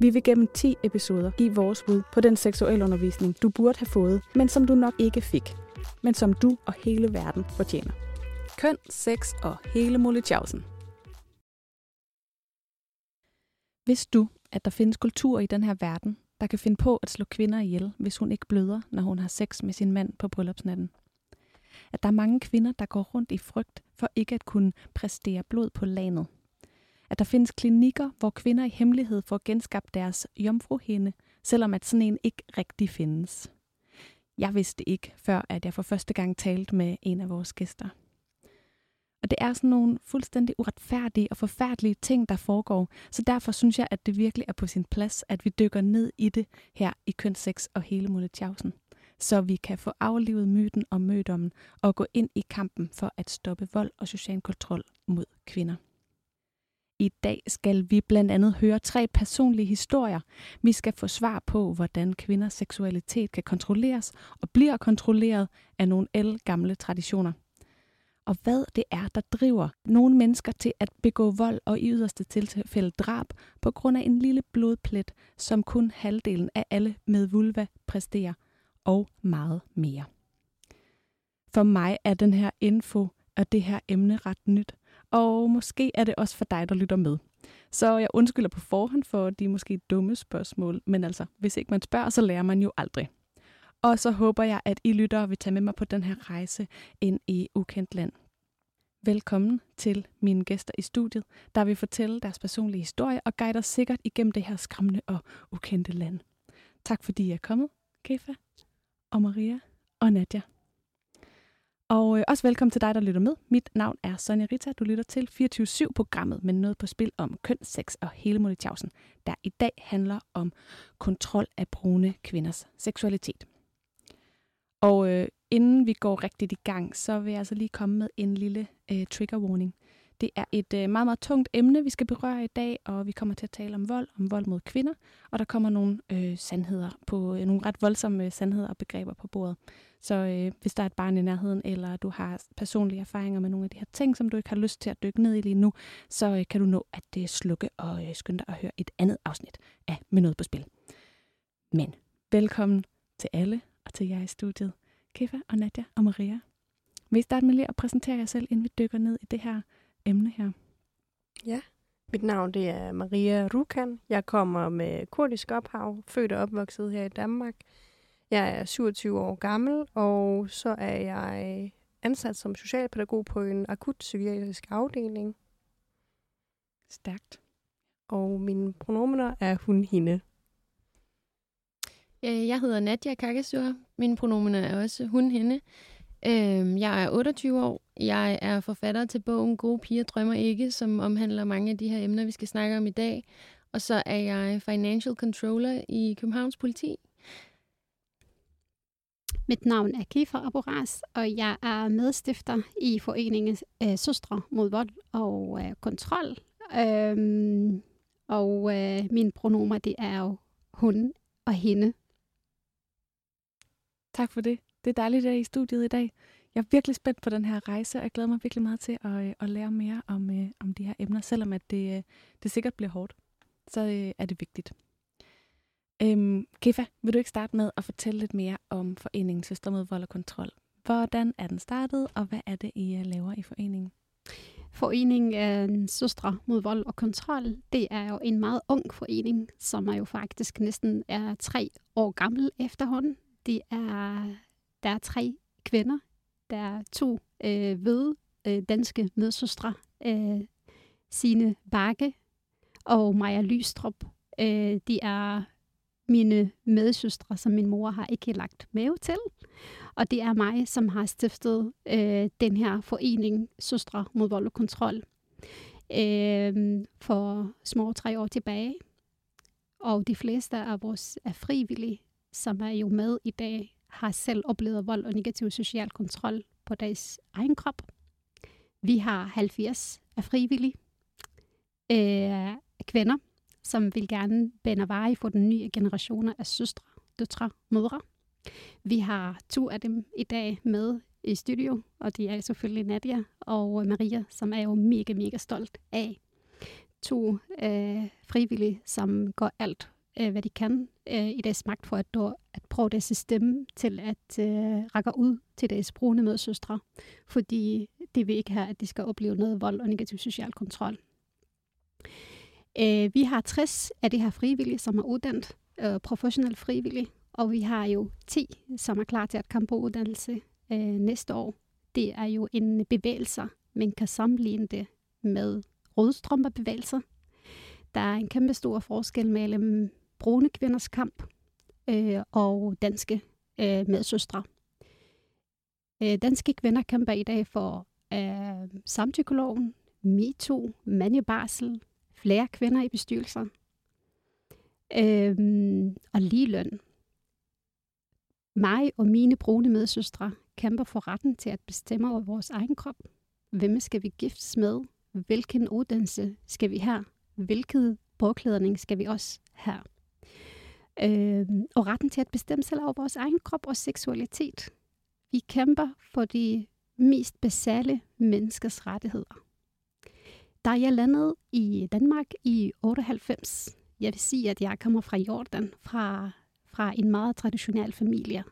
Vi vil gennem 10 episoder give vores bud på den seksualundervisning, du burde have fået, men som du nok ikke fik, men som du og hele verden fortjener. Køn, sex og hele Molletjavsen. Vidste du, at der findes kultur i den her verden, der kan finde på at slå kvinder ihjel, hvis hun ikke bløder, når hun har sex med sin mand på bryllupsnatten? At der er mange kvinder, der går rundt i frygt for ikke at kunne præstere blod på landet at der findes klinikker, hvor kvinder i hemmelighed får genskabt deres jomfruhinde, selvom at sådan en ikke rigtig findes. Jeg vidste ikke, før at jeg for første gang talte med en af vores gæster. Og det er sådan nogle fuldstændig uretfærdige og forfærdelige ting, der foregår. Så derfor synes jeg, at det virkelig er på sin plads, at vi dykker ned i det her i kønssex og hele Molletjavsen. Så vi kan få aflivet myten om mødommen og gå ind i kampen for at stoppe vold og social kontrol mod kvinder. I dag skal vi blandt andet høre tre personlige historier. Vi skal få svar på, hvordan kvinders seksualitet kan kontrolleres og bliver kontrolleret af nogle el gamle traditioner – og hvad det er, der driver nogle mennesker til at begå vold og i yderste tilfælde drab på grund af en lille blodplet, som kun halvdelen af alle med vulva præsterer, og meget mere. For mig er den her info og det her emne ret nyt, og måske er det også for dig, der lytter med. Så jeg undskylder på forhånd for de måske dumme spørgsmål, men altså, hvis ikke man spørger, så lærer man jo aldrig. Og så håber jeg, at I lyttere vil tage med mig på den her rejse ind i ukendt land. Velkommen til mine gæster i studiet, der vil fortælle deres personlige historie og guide os sikkert igennem det her skræmmende og ukendte land. Tak fordi I er kommet, Kefa og Maria og Nadja. Og øh, også velkommen til dig, der lytter med. Mit navn er Sonja Rita. Du lytter til 24-7-programmet med noget på spil om køn, sex og hele Molletjavsen, der i dag handler om kontrol af brune kvinders seksualitet. Og øh, inden vi går rigtigt i gang, så vil jeg altså lige komme med en lille øh, trigger warning. Det er et øh, meget, meget tungt emne, vi skal berøre i dag, og vi kommer til at tale om vold, om vold mod kvinder, og der kommer nogle øh, sandheder på, øh, nogle ret voldsomme øh, sandheder og begreber på bordet. Så øh, hvis der er et barn i nærheden, eller du har personlige erfaringer med nogle af de her ting, som du ikke har lyst til at dykke ned i lige nu, så øh, kan du nå at øh, slukke og øh, skynde dig at høre et andet afsnit af Med noget på spil. Men velkommen til alle og til jer i studiet. Kefa og Nadja og Maria. Vil I starte med lige at præsentere jer selv, inden vi dykker ned i det her emne her? Ja, mit navn det er Maria Rukan. Jeg kommer med kurdisk ophav, født og opvokset her i Danmark. Jeg er 27 år gammel, og så er jeg ansat som socialpædagog på en akut psykiatrisk afdeling. Stærkt. Og mine pronomener er hun, hende. Jeg hedder Nadia Kakasur. Mine pronomener er også hun, hende. Øhm, jeg er 28 år. Jeg er forfatter til bogen Gode piger drømmer ikke, som omhandler mange af de her emner, vi skal snakke om i dag. Og så er jeg financial controller i Københavns politi. Mit navn er Kifa Aboras, og jeg er medstifter i foreningen øh, Søstre mod vold og øh, kontrol. Øhm, og øh, mine pronomer, det er jo hun og hende. Tak for det. Det er dejligt, at I er i studiet i dag. Jeg er virkelig spændt på den her rejse, og jeg glæder mig virkelig meget til at, øh, at lære mere om, øh, om de her emner, selvom at det, øh, det sikkert bliver hårdt. Så øh, er det vigtigt. Øhm, Kefa, vil du ikke starte med at fortælle lidt mere om foreningen Søster mod vold og kontrol? Hvordan er den startet, og hvad er det, I øh, laver i foreningen? Foreningen øh, Søstre mod vold og kontrol, det er jo en meget ung forening, som er jo faktisk næsten er tre år gammel efterhånden. Det er, der er tre kvinder. Der er to øh, ved øh, danske medsøstre. Øh, Sine Bakke og Maja Lystrup. Øh, de er mine medsøstre, som min mor har ikke lagt mave til. Og det er mig, som har stiftet øh, den her forening, Søstre mod vold og kontrol, øh, for små tre år tilbage. Og de fleste af vores er frivillige som er jo med i dag, har selv oplevet vold og negativ social kontrol på deres egen krop. Vi har 70 af frivillige øh, kvinder, som vil gerne bænde veje for den nye generation af søstre, døtre, mødre. Vi har to af dem i dag med i studio, og de er selvfølgelig Nadia og Maria, som er jo mega, mega stolt af to øh, frivillige, som går alt, øh, hvad de kan øh, i deres magt for at, at prøve deres stemme til at øh, række ud til deres brune medsøstre, fordi det vil ikke have, at de skal opleve noget vold og negativ social kontrol. Øh, vi har 60 af de her frivillige, som er uddannet øh, professionelle frivillige, og vi har jo 10, som er klar til at komme på uddannelse øh, næste år. Det er jo en bevægelse, man kan sammenligne det med rødstrømperbevægelser. Der er en kæmpe stor forskel mellem brune kvinders kamp øh, og danske øh, medsøstre. Øh, danske kvinder kæmper i dag for øh, samtykkeloven, MeToo, mandjebarsel, flere kvinder i bestyrelser Øhm, og ligeløn. Mig og mine brune medsøstre kæmper for retten til at bestemme over vores egen krop. Hvem skal vi giftes med? Hvilken uddannelse skal vi have? Hvilket påklædning skal vi også have? Øhm, og retten til at bestemme selv over vores egen krop og seksualitet. Vi kæmper for de mest basale menneskers rettigheder. Da jeg landede i Danmark i 98, jeg vil sige, at jeg kommer fra Jordan, fra, fra en meget traditionel familie.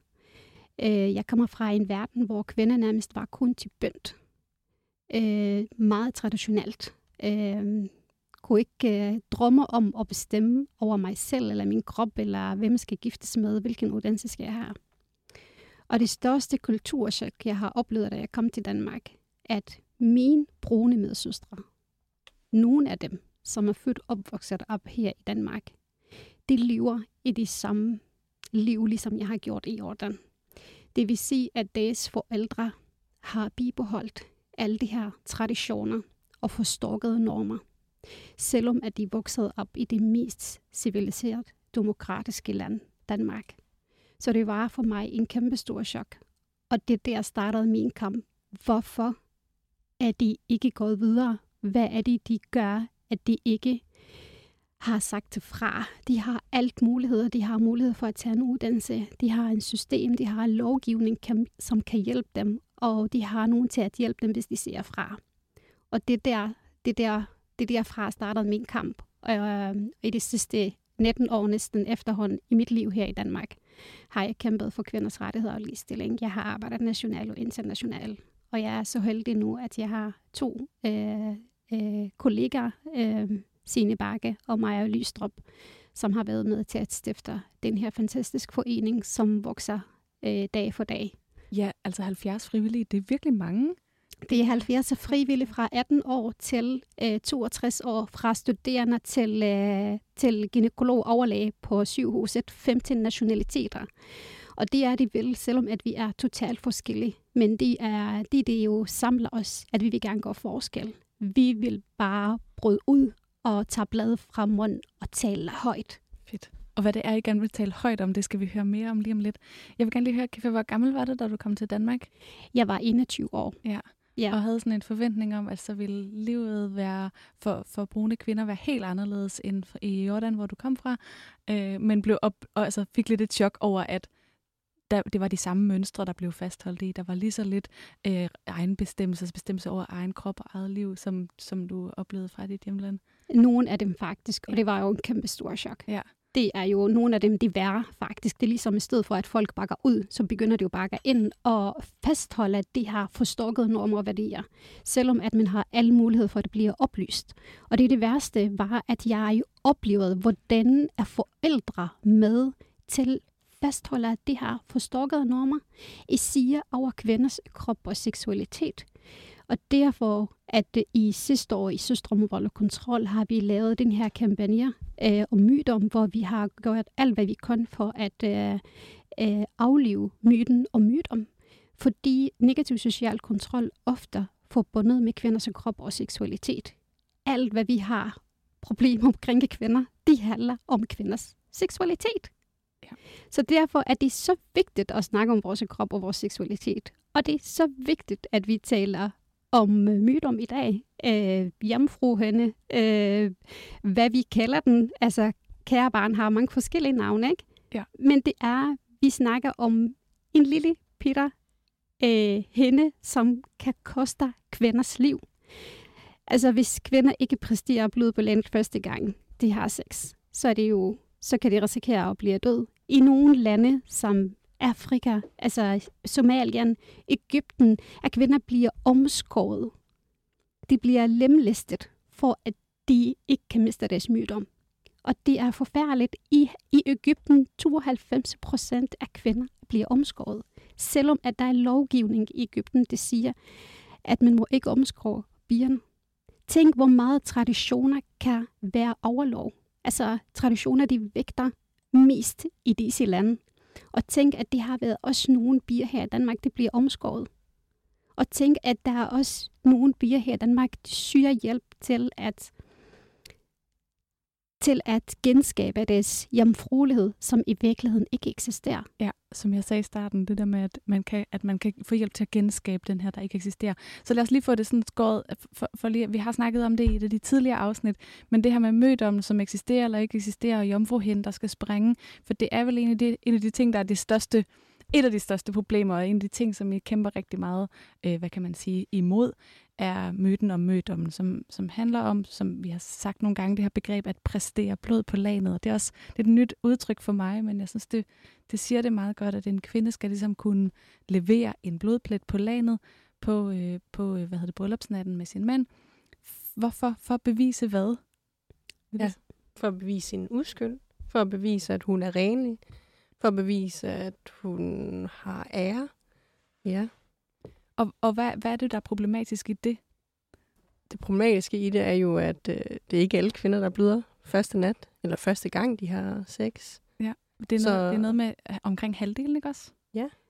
Øh, jeg kommer fra en verden, hvor kvinder nærmest var kun til bønt. Øh, meget traditionelt. Jeg kunne ikke drømme om at bestemme over mig selv, eller min krop, eller hvem skal giftes med, hvilken uddannelse skal jeg have. Og det største kulturchok, jeg har oplevet, da jeg kom til Danmark, at min brune medsøstre, nogle af dem, som er født opvokset op her i Danmark, de lever i det samme liv, ligesom jeg har gjort i Jordan. Det vil sige, at deres forældre har bibeholdt alle de her traditioner og forstokkede normer, selvom at de voksede op i det mest civiliserede, demokratiske land, Danmark. Så det var for mig en kæmpe stor chok. Og det der startede min kamp. Hvorfor er de ikke gået videre? Hvad er det, de gør, at de ikke har sagt til fra. De har alt muligheder. De har mulighed for at tage en uddannelse. De har en system. De har en lovgivning, som kan hjælpe dem. Og de har nogen til at hjælpe dem, hvis de siger fra. Og det der, det der, det der fra startede min kamp. Og øh, i de sidste 19 år næsten efterhånden i mit liv her i Danmark, har jeg kæmpet for kvinders rettigheder og ligestilling. Jeg har arbejdet nationalt og internationalt. Og jeg er så heldig nu, at jeg har to øh, øh, kollegaer, øh, Signe Bakke og Maja Lystrup, som har været med til at stifte den her fantastiske forening, som vokser øh, dag for dag. Ja, altså 70 frivillige, det er virkelig mange. Det er 70 frivillige fra 18 år til øh, 62 år, fra studerende til, øh, til gynekolog overlæge på sygehuset, 15 nationaliteter. Og det er de vel, selvom at vi er totalt forskellige. Men det er det, det jo samler os, at vi vil gerne gøre forskel. Vi vil bare bryde ud og tage bladet fra munden og tale højt. Fedt. Og hvad det er, I gerne vil tale højt om, det skal vi høre mere om lige om lidt. Jeg vil gerne lige høre, Kiffe, hvor gammel var det, da du kom til Danmark? Jeg var 21 år. Ja. Ja. Og havde sådan en forventning om, at så ville livet være for, for brune kvinder være helt anderledes end i Jordan, hvor du kom fra. Øh, men blev op, og altså fik lidt et chok over, at der, det var de samme mønstre, der blev fastholdt i. Der var lige så lidt øh, egen bestemmelse, bestemmelse over egen krop og eget liv, som, som du oplevede fra dit hjemland. Nogle af dem faktisk, og det var jo en kæmpe stor chok. Ja. Det er jo nogle af dem, de værre faktisk. Det er ligesom i stedet for, at folk bakker ud, så begynder de jo bakke ind og fastholde, at de har forstokket normer og værdier. Selvom at man har alle muligheder for, at det bliver oplyst. Og det er det værste var, at jeg oplevede, hvordan er forældre med til fastholder de her forstokkede normer, i siger over kvinders krop og seksualitet. Og derfor, at i sidste år i Søstre mod vold og kontrol, har vi lavet den her kampagne øh, om myter, hvor vi har gjort alt, hvad vi kan for at øh, øh, aflive myten om myter. Fordi negativ social kontrol ofte forbundet med kvinders krop og seksualitet. Alt, hvad vi har problemer omkring kvinder, de handler om kvinders seksualitet. Ja. Så derfor er det så vigtigt at snakke om vores krop og vores seksualitet. Og det er så vigtigt, at vi taler om øh, mytom i dag. Øh, hjemmefruhønne, øh, hvad vi kalder den. Altså, kære barn har mange forskellige navne, ikke? Ja. Men det er, vi snakker om en lille pitter øh, hende, som kan koste kvinders liv. Altså, hvis kvinder ikke præsterer blod på landet første gang, de har sex, så er det jo, så kan de risikere at blive død. I nogle lande, som Afrika, altså Somalien, Ægypten, at kvinder bliver omskåret. De bliver lemlæstet, for at de ikke kan miste deres mygdom. Og det er forfærdeligt. I, i Ægypten, 92 procent af kvinder bliver omskåret. Selvom at der er lovgivning i Ægypten, det siger, at man må ikke omskåre bierne. Tænk, hvor meget traditioner kan være overlov. Altså, traditioner, de vægter mest i disse lande. Og tænk, at det har været også nogle bier her i Danmark, det bliver omskåret. Og tænk, at der er også nogle bier her i Danmark, de syger hjælp til at til at genskabe deres jomfruelighed, som i virkeligheden ikke eksisterer. Ja, som jeg sagde i starten, det der med, at man kan, at man kan få hjælp til at genskabe den her, der ikke eksisterer. Så lad os lige få det sådan skåret, for, for lige, vi har snakket om det i det de tidligere afsnit, men det her med mødommen, som eksisterer eller ikke eksisterer, og jomfruhinden, der skal springe, for det er vel en af de, en af de ting, der er det største, et af de største problemer, og en af de ting, som I kæmper rigtig meget, øh, hvad kan man sige, imod, er myten om mødommen, som, som handler om, som vi har sagt nogle gange, det her begreb at præstere blod på lanet. Og det er også det er et nyt udtryk for mig, men jeg synes, det, det siger det meget godt, at en kvinde skal ligesom kunne levere en blodplet på lanet på, øh, på øh, hvad hedder det, bryllupsnatten med sin mand. Hvorfor? For at bevise hvad? Ja, for at bevise sin uskyld. For at bevise, at hun er renlig. For at bevise, at hun har ære. Ja. Og, og hvad, hvad er det, der er problematisk i det? Det problematiske i det er jo, at øh, det er ikke alle kvinder, der bløder første nat, eller første gang, de har sex. Ja, det er, Så- noget, det er noget med øh, omkring halvdelen, ikke også?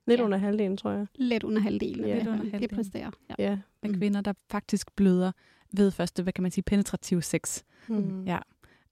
Lidt Ja. under halvdelen, tror jeg. Lidt under halvdelen. Ja. Ja, Lidt under det halvdelen. præsterer. Ja. Ja. Af Mm. kvinder, der faktisk bløder ved første, hvad kan man sige, penetrativ sex. Mm. Ja.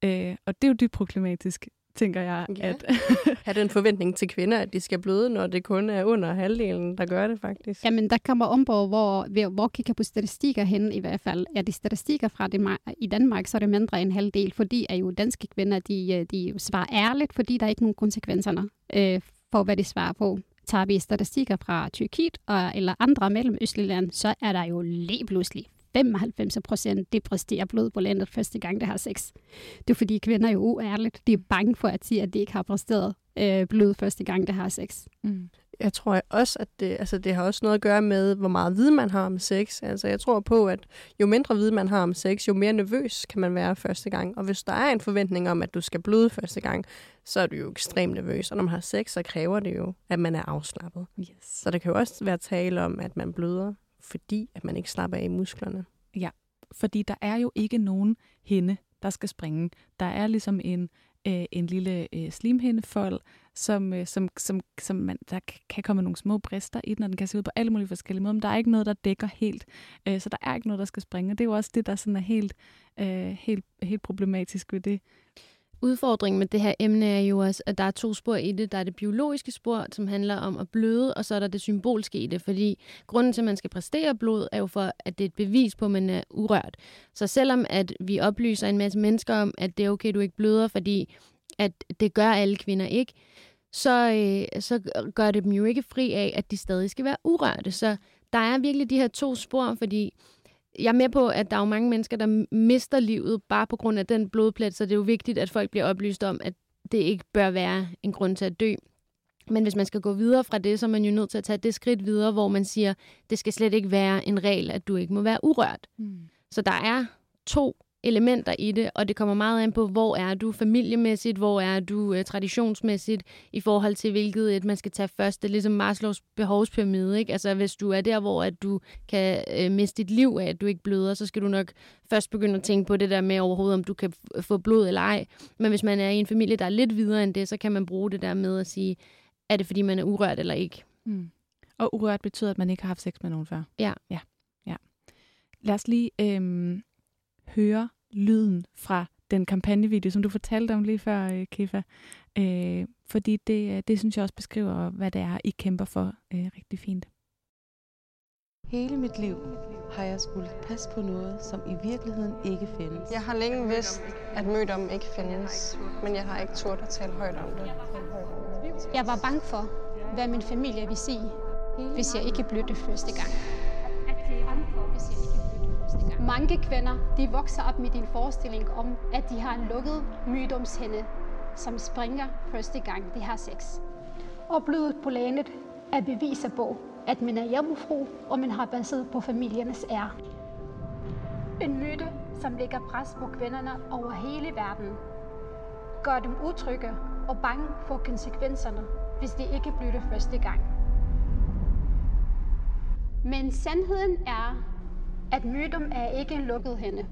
Øh, og det er jo dybt problematisk, tænker jeg. Ja. At, Have den forventning til kvinder, at de skal bløde, når det kun er under halvdelen, der gør det faktisk. Jamen, der kommer om på, hvor, hvor, kigger på statistikker hen i hvert fald. Er det statistikker fra det, i Danmark, så er det mindre end halvdel, fordi er jo danske kvinder, de, øh, de svarer ærligt, fordi der er ikke nogen konsekvenser øh, for, hvad de svarer på. Tager vi statistikker fra Tyrkiet og, eller andre mellemøstlige lande, så er der jo lige pludselig 95 procent, det præsterer blod på landet første gang, det har sex. Det er fordi kvinder er jo uærligt. De er bange for at sige, at de ikke har præsteret øh, blod første gang, det har sex. mm. Jeg tror også, at det, altså, det har også noget at gøre med, hvor meget viden man har om sex. Altså, jeg tror på, at jo mindre viden man har om sex, jo mere nervøs kan man være første gang. Og hvis der er en forventning om, at du skal bløde første gang, så er du jo ekstremt nervøs. Og når man har sex, så kræver det jo, at man er afslappet. yes. Så der kan jo også være tale om, at man bløder, fordi at man ikke slapper af i musklerne. Ja, Fordi der er jo ikke nogen hende, der skal springe. Der er ligesom en, øh, en lille øh, slimhindefold, som, øh, som, som, som man, der kan komme nogle små brister i den, og den kan se ud på alle mulige forskellige måder, men der er ikke noget, der dækker helt. Øh, så der er ikke noget, der skal springe, og det er jo også det, der sådan er helt, øh, helt, helt problematisk ved det. Udfordringen med det her emne er jo også, at der er to spor i det. Der er det biologiske spor, som handler om at bløde, og så er der det symbolske i det. Fordi grunden til, at man skal præstere blod, er jo for, at det er et bevis på, at man er urørt. Så selvom at vi oplyser en masse mennesker om, at det er okay, du ikke bløder, fordi at det gør alle kvinder ikke, så, øh, så gør det dem jo ikke fri af, at de stadig skal være urørte. Så der er virkelig de her to spor, fordi jeg er med på, at der er jo mange mennesker, der mister livet bare på grund af den blodplet, så det er jo vigtigt, at folk bliver oplyst om, at det ikke bør være en grund til at dø. Men hvis man skal gå videre fra det, så er man jo nødt til at tage det skridt videre, hvor man siger, det skal slet ikke være en regel, at du ikke må være urørt. Mm. Så der er to elementer i det, og det kommer meget an på, hvor er du familiemæssigt, hvor er du øh, traditionsmæssigt, i forhold til hvilket et man skal tage først. Det er ligesom Maslows behovspyramide, ikke? Altså hvis du er der, hvor at du kan øh, miste dit liv af, at du ikke bløder, så skal du nok først begynde at tænke på det der med overhovedet, om du kan få blod eller ej. Men hvis man er i en familie, der er lidt videre end det, så kan man bruge det der med at sige, er det fordi man er urørt eller ikke? Mm. Og urørt betyder, at man ikke har haft sex med nogen før. Ja. Ja. ja. Lad os lige øhm, høre lyden fra den kampagnevideo, som du fortalte om lige før, øh, Kefa. Øh, fordi det, øh, det synes jeg også beskriver, hvad det er, I kæmper for øh, rigtig fint. Hele mit liv har jeg skulle passe på noget, som i virkeligheden ikke findes. Jeg har længe vidst, at mødom ikke findes, men jeg har ikke turt at tale højt om det. Jeg var bange for, hvad min familie ville sige, hvis jeg ikke blødte første gang. At det er bange for, hvis jeg ikke blødte første gang. Mange kvinder, de vokser op med din forestilling om, at de har en lukket mydomshænde, som springer første gang, de har sex. Og blodet på landet er beviser på, at man er hjemmefru, og man har baseret på familiernes ære. En myte, som lægger pres på kvinderne over hele verden. Gør dem utrygge og bange for konsekvenserne, hvis de ikke bliver det første gang. Men sandheden er, at mytum er ikke en lukket hende.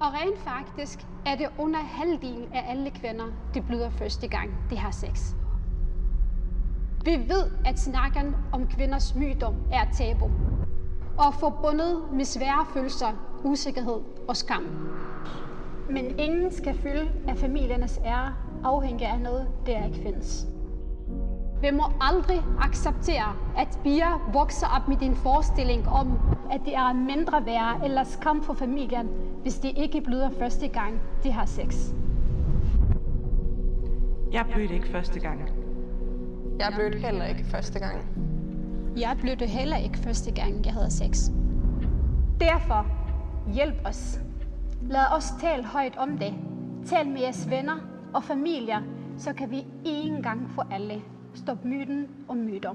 Og rent faktisk er det under halvdelen af alle kvinder, de bløder første gang, de har sex. Vi ved, at snakken om kvinders mytom er tabu og forbundet med svære følelser, usikkerhed og skam. Men ingen skal fylde af familiernes ære afhængig af noget, der ikke findes. Vi må aldrig acceptere, at piger vokser op med din forestilling om, at det er mindre værd eller skam for familien, hvis de ikke bløder første gang, de har sex. Jeg blødte ikke første gang. Jeg blødte heller ikke første gang. Jeg blødte heller ikke første gang, jeg havde sex. Derfor, hjælp os. Lad os tale højt om det. Tal med jeres venner og familier, så kan vi en gang for alle stoppe myten om myter.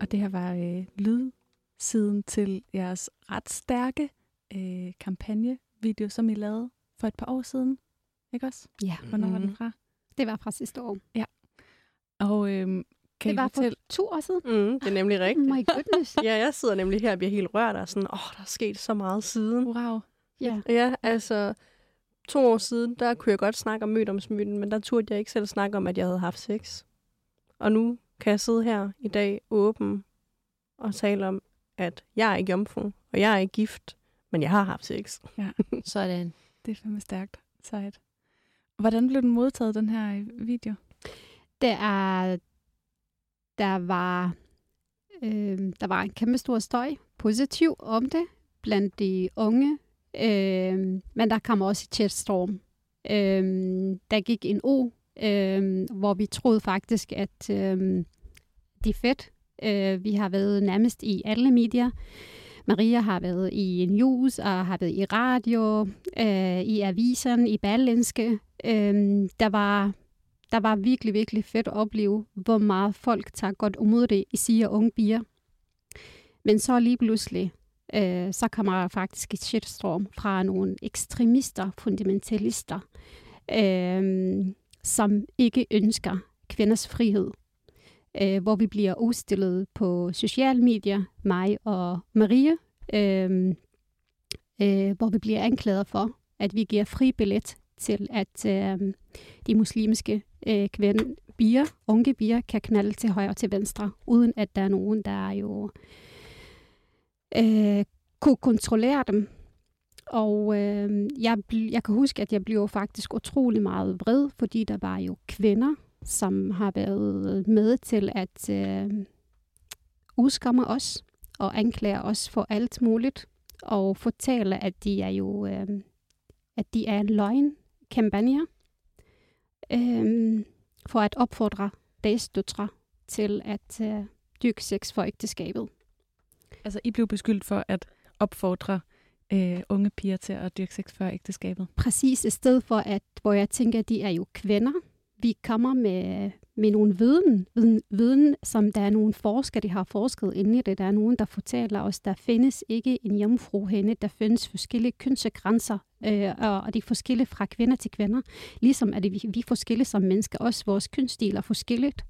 Og det her var øh, lydsiden til jeres ret stærke øh, kampagnevideo, som I lavede for et par år siden. Ikke også? Ja, Hvornår var den Mhm. fra? det var fra sidste år. Og øh, kan det I var fortælle... for to år siden. Mm, det er nemlig Oh rigtigt. my goodness. Ja, jeg sidder nemlig her og bliver helt rørt og sådan, åh, oh, der er sket så meget siden. Wow. ja. Ja, altså, to år siden, der kunne jeg godt snakke om mødomsmyten, men der turde jeg ikke selv snakke om, at jeg havde haft sex. Og nu kan jeg sidde her i dag åben og tale om, at jeg er ikke jomfru, og jeg er ikke gift, men jeg har haft sex. Sådan. Det er fandme stærkt. Sejt. Hvordan blev den modtaget, den her øh, video? Der er, der var, øh, der var en kæmpe stor støj, positiv om det, blandt de unge, øh, men der kom også et shitstorm. Øh, der gik en o, øh, hvor vi troede faktisk, at øh, det er fedt. Øh, vi har været nærmest i alle medier. Maria har været i news og har været i radio, øh, i aviserne, i Berlinske. Øh, der var der var virkelig, virkelig fedt at opleve, hvor meget folk tager godt imod det, siger unge piger. Men så lige pludselig, øh, så kommer der faktisk et shitstorm fra nogle ekstremister, fundamentalister, øh, som ikke ønsker kvinders frihed. Øh, hvor vi bliver udstillet på sociale medier, mig og Maria, øh, øh, hvor vi bliver anklaget for, at vi giver fri billet til, at øh, de muslimske øh, kvinder, bier, unge bier, kan knalde til højre og til venstre, uden at der er nogen, der jo øh, kunne kontrollere dem. Og øh, jeg, jeg kan huske, at jeg blev faktisk utrolig meget vred, fordi der var jo kvinder, som har været øh, med til at øh, udskamme os og anklage os for alt muligt, og fortælle, at de er jo øh, at de er en løgn kampagne øh, for at opfordre deres døtre til at øh, dyrke sex for ægteskabet. Altså, I blev beskyldt for at opfordre øh, unge piger til at dyrke sex før ægteskabet. Præcis i stedet for, at, hvor jeg tænker, at de er jo kvinder. Vi kommer med, med nogle viden, viden, viden, som der er nogle forskere, der har forsket inde i det. Der er nogen, der fortæller os, der findes ikke en jomfru henne. Der findes forskellige kønsgrænser, øh, og, og de er forskellige fra kvinder til kvinder. Ligesom at vi, vi er forskellige som mennesker. Også vores kønsdel er forskelligt.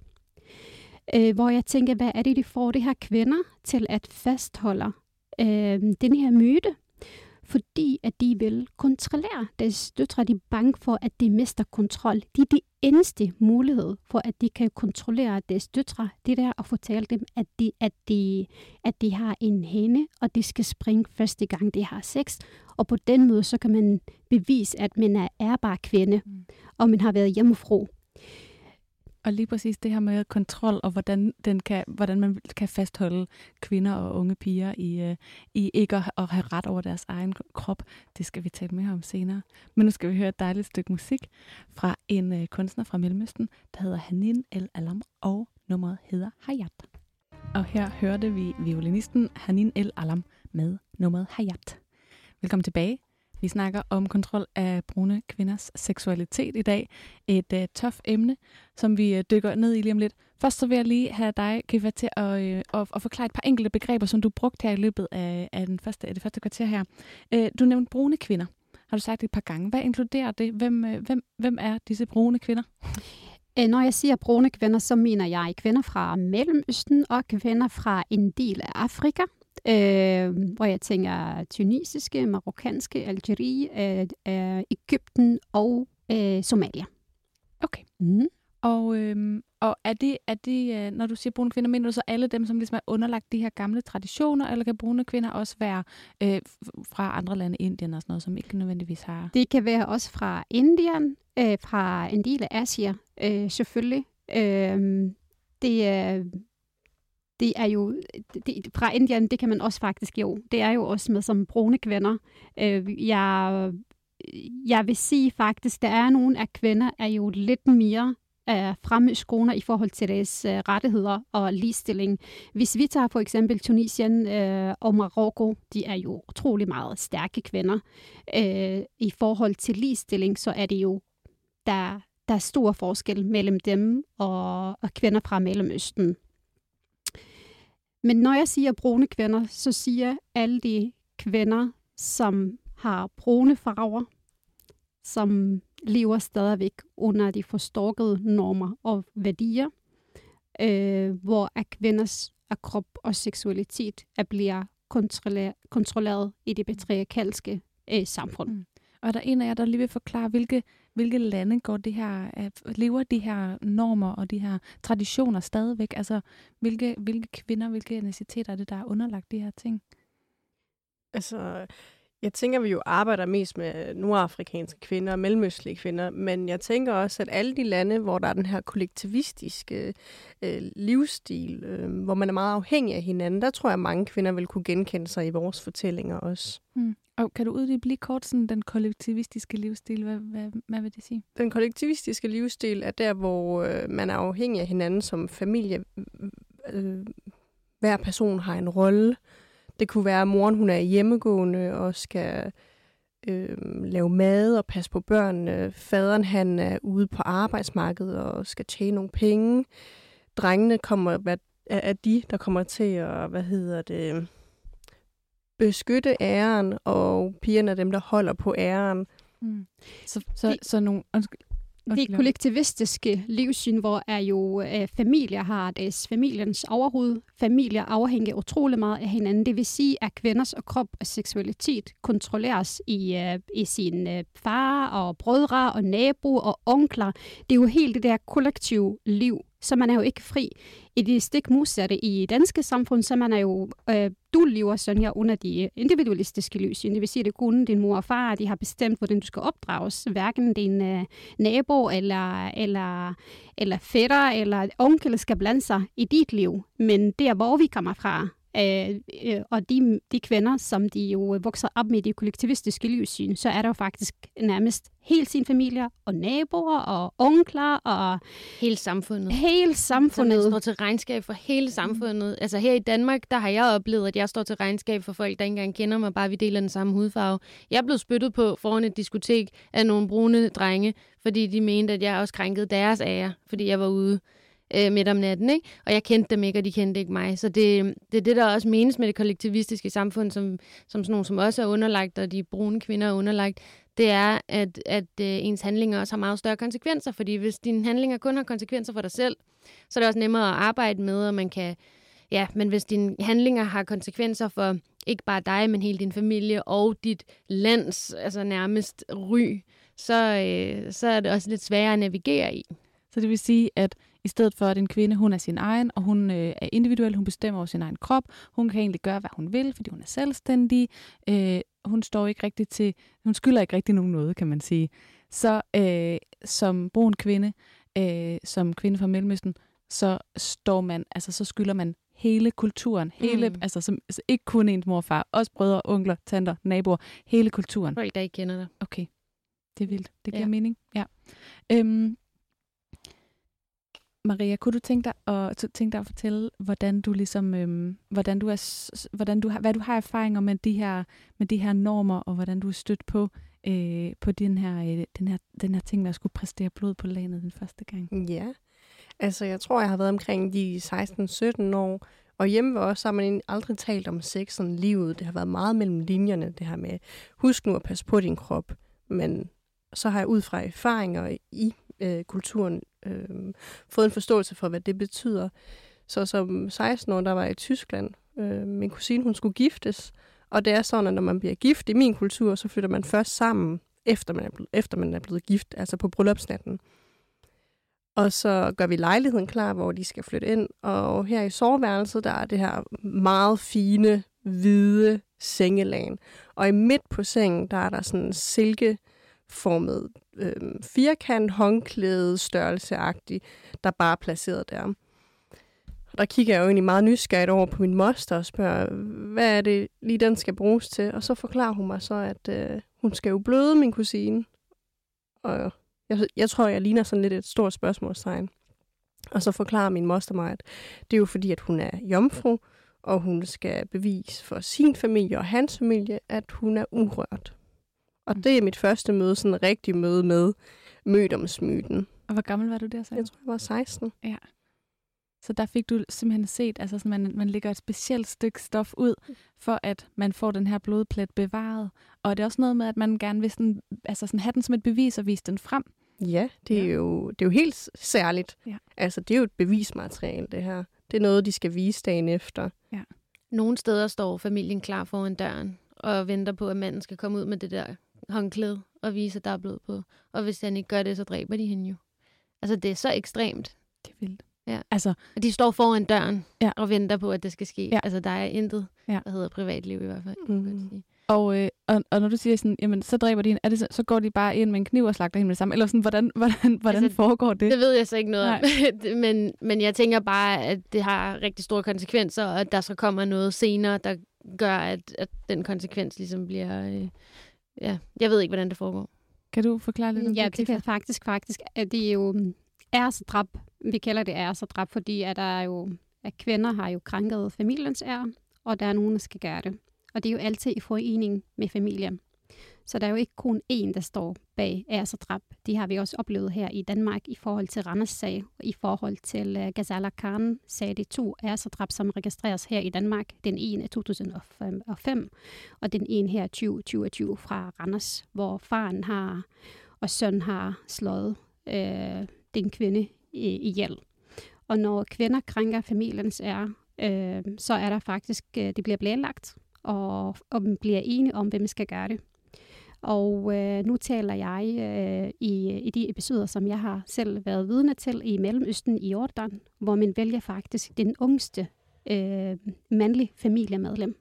Øh, hvor jeg tænker, hvad er det, de får det her kvinder til at fastholde øh, den her myte? Fordi at de vil kontrollere deres døtre. De er bange for, at de mister kontrol. De er de eneste mulighed for, at de kan kontrollere deres døtre. Det der at fortælle dem, at de, at de, at de har en hende, og de skal springe første gang, de har sex. Og på den måde, så kan man bevise, at man er ærbar kvinde, Mm. og man har været hjemmefru. Og lige præcis det her med kontrol, og hvordan, den kan, hvordan man kan fastholde kvinder og unge piger i, øh, i ikke at, at have ret over deres egen krop, det skal vi tale mere om senere. Men nu skal vi høre et dejligt stykke musik fra en øh, kunstner fra Mellemøsten, der hedder Hanin El Alam, og nummeret hedder Hayat. Og her hørte vi violinisten Hanin El Alam med nummeret Hayat. Velkommen tilbage. Vi snakker om kontrol af brune kvinders seksualitet i dag. Et øh, uh, tof emne, som vi uh, dykker ned i lige om lidt. Først så vil jeg lige have dig, Kiva, til at, uh, at, at forklare et par enkelte begreber, som du brugte her i løbet af, af, den første, af det første kvarter her. Uh, du nævnte brune kvinder, har du sagt et par gange. Hvad inkluderer det? Hvem, uh, hvem, hvem er disse brune kvinder? Når jeg siger brune kvinder, så mener jeg kvinder fra Mellemøsten og kvinder fra en del af Afrika. Øh, hvor jeg tænker tunisiske, marokkanske, Algerie, øh, øh, Ægypten og øh, Somalia. Okay. Mm. Og, øhm, og er det, er det, når du siger brune kvinder, mener du så alle dem, som ligesom er underlagt de her gamle traditioner, eller kan brune kvinder også være øh, fra andre lande, Indien og sådan noget, som ikke nødvendigvis har? Det kan være også fra Indien, øh, fra en del af Asien, øh, selvfølgelig. Øh, det er det er jo, det, fra Indien, det kan man også faktisk jo, det er jo også med som brune kvinder. Øh, jeg, jeg vil sige faktisk, der er nogle af kvinder, er jo lidt mere øh, fremme i skoene i forhold til deres øh, rettigheder og ligestilling. Hvis vi tager for eksempel Tunisien øh, og Marokko, de er jo utrolig meget stærke kvinder. Øh, I forhold til ligestilling, så er det jo, der, der er stor forskel mellem dem og, og kvinder fra Mellemøsten. Men når jeg siger brune kvinder, så siger jeg alle de kvinder, som har brune farver, som lever stadigvæk under de forstorkede normer og værdier, øh, hvor at kvinders af krop og seksualitet er bliver kontrolleret, kontrolleret i det patriarkalske øh, samfund. Mm. Og er der en af jer, der lige vil forklare, hvilke, hvilke lande går det her, lever de her normer og de her traditioner stadigvæk? Altså, hvilke, hvilke kvinder, hvilke etniciteter er det, der er underlagt de her ting? Altså, jeg tænker, vi jo arbejder mest med nordafrikanske kvinder og mellemøstlige kvinder, men jeg tænker også, at alle de lande, hvor der er den her kollektivistiske øh, livsstil, øh, hvor man er meget afhængig af hinanden, der tror jeg, at mange kvinder vil kunne genkende sig i vores fortællinger også. Mm. Og kan du uddybe lige kort sådan den kollektivistiske livsstil? Hvad, hvad, hvad vil det sige? Den kollektivistiske livsstil er der, hvor øh, man er afhængig af hinanden som familie. Øh, hver person har en rolle. Det kunne være, at moren hun er hjemmegående og skal øh, lave mad og passe på børnene. Faderen han er ude på arbejdsmarkedet og skal tjene nogle penge. Drengene kommer, hvad, er de, der kommer til at, hvad hedder det, beskytte æren, og pigerne er dem, der holder på æren. Mm. Så, så, de, så nogle... Undskyld. Det kollektivistiske livssyn, hvor er jo øh, familier har deres familiens overhoved. Familier afhænger utrolig meget af hinanden. Det vil sige, at kvinders og krop og seksualitet kontrolleres i, øh, i sin øh, far og brødre og naboer og onkler. Det er jo helt det der kollektive liv, så man er jo ikke fri. I det stik modsatte i danske samfund, så man er jo, øh, du lever sådan her under de individualistiske lys. Det vil sige, at det er kun din mor og far, de har bestemt, hvordan du skal opdrages. Hverken din øh, nabo eller, eller, eller fætter eller onkel skal blande sig i dit liv. Men der, hvor vi kommer fra, Øh, øh, og de, de kvinder, som de jo vokser op med det kollektivistiske livssyn, så er der jo faktisk nærmest hele sin familie, og naboer, og onkler, og... Hele samfundet. Hele samfundet. Så man står til regnskab for hele samfundet. Mm. Altså her i Danmark, der har jeg oplevet, at jeg står til regnskab for folk, der ikke engang kender mig, bare vi deler den samme hudfarve. Jeg blevet spyttet på foran et diskotek af nogle brune drenge, fordi de mente, at jeg også krænkede deres ære, fordi jeg var ude øh, midt om natten. Ikke? Og jeg kendte dem ikke, og de kendte ikke mig. Så det, det er det, der også menes med det kollektivistiske samfund, som, som sådan nogle, som også er underlagt, og de brune kvinder er underlagt, det er, at, at øh, ens handlinger også har meget større konsekvenser. Fordi hvis dine handlinger kun har konsekvenser for dig selv, så er det også nemmere at arbejde med, og man kan... Ja, men hvis dine handlinger har konsekvenser for ikke bare dig, men hele din familie og dit lands, altså nærmest ry, så, øh, så er det også lidt sværere at navigere i. Så det vil sige, at i stedet for, at en kvinde, hun er sin egen, og hun øh, er individuel, hun bestemmer over sin egen krop, hun kan egentlig gøre, hvad hun vil, fordi hun er selvstændig, øh, hun står ikke rigtig til, hun skylder ikke rigtig nogen noget, kan man sige. Så øh, som brun kvinde, øh, som kvinde fra Mellemøsten, så står man, altså så skylder man hele kulturen, hele, mm. altså, som, altså ikke kun ens mor og far, også brødre, onkler, tanter, naboer, hele kulturen. Folk, der ikke kender dig. Okay, det er vildt. Det giver ja. mening. Ja. Øhm, Maria, kunne du tænke dig at, tænke dig at fortælle, hvordan du ligesom, øhm, hvordan du er, hvordan du har, hvad du har erfaringer med de her, med de her normer, og hvordan du er stødt på, øh, på den her, øh, den her, den her ting med at skulle præstere blod på landet den første gang? Ja. Altså, jeg tror, jeg har været omkring de 16-17 år, og hjemme ved os har man aldrig talt om sex sådan livet. Det har været meget mellem linjerne, det her med, husk nu at passe på din krop. Men så har jeg ud fra erfaringer i øh, kulturen øh, fået en forståelse for, hvad det betyder. Så som 16 år, der var jeg i Tyskland. Øh, min kusine, hun skulle giftes. Og det er sådan, at når man bliver gift i min kultur, så flytter man først sammen, efter man er blevet, efter man er blevet gift, altså på bryllupsnatten. Og så gør vi lejligheden klar, hvor de skal flytte ind. Og her i soveværelset, der er det her meget fine, hvide sengelagen. Og i midt på sengen, der er der sådan en silkeformet øh, firkant, håndklæde, størrelseagtig, der bare er placeret der. Og der kigger jeg jo egentlig meget nysgerrigt over på min moster og spørger, hvad er det lige den skal bruges til? Og så forklarer hun mig så, at øh, hun skal jo bløde min kusine. Og jeg, jeg tror, jeg ligner sådan lidt et stort spørgsmålstegn. Og så forklarer min moster mig, at det er jo fordi, at hun er jomfru, og hun skal bevise for sin familie og hans familie, at hun er urørt. Og det er mit første møde, sådan en rigtig møde med mødomsmyten. Og hvor gammel var du der så? Jeg tror, jeg var 16. Ja. Så der fik du simpelthen set, altså sådan, man, man lægger et specielt stykke stof ud, for at man får den her blodplet bevaret. Og det er også noget med, at man gerne vil sådan, altså sådan have den som et bevis og vise den frem. Ja, det er, Ja. jo, det er jo helt særligt. Ja. Altså, det er jo et bevismateriale, det her. Det er noget, de skal vise dagen efter. Nogle steder står familien klar foran døren og venter på, at manden skal komme ud med det der håndklæde og vise, at der er blod på. Og hvis han ikke gør det, så dræber de hende jo. Altså, det er så ekstremt. Det er vildt. Ja. Altså, Og de står foran døren Ja. og venter på, at det skal ske. Ja. Altså, der er intet, Ja. der hedder privatliv i hvert fald. kan Mm. godt sige. og, øh, og, og når du siger sådan, jamen, så dræber de hende, er det så, så går de bare ind med en kniv og slagter hende med det samme? Eller sådan, hvordan, hvordan, hvordan Altså, foregår det? Det ved jeg så ikke noget om. men, men jeg tænker bare, at det har rigtig store konsekvenser, og at der så kommer noget senere, der gør, at, at den konsekvens ligesom bliver... Øh, ja, jeg ved ikke, hvordan det foregår. Kan du forklare lidt om Ja, det, det Kisa? kan faktisk, faktisk, at det er jo mm, æresdrab. Vi kalder det æresdrab, fordi at der er jo, at kvinder har jo krænket familiens ære, og der er nogen, der skal gøre det. Og det er jo altid i forening med familien. Så der er jo ikke kun én, der står bag æresdrab. Det har vi også oplevet her i Danmark i forhold til Randers sag, og i forhold til øh, uh, Ghazala Khan sag. Det er to drab, som registreres her i Danmark. Den ene er 2005, og den ene her 2020 fra Randers, hvor faren har og søn har slået øh, den kvinde i- ihjel. Og når kvinder krænker familiens ære, øh, så er der faktisk, øh, det bliver planlagt, og, og man bliver enige om, hvem skal gøre det. Og øh, nu taler jeg øh, i, i de episoder, som jeg har selv været vidne til i Mellemøsten i Jordan, hvor man vælger faktisk den ungste øh, mandlige familiemedlem,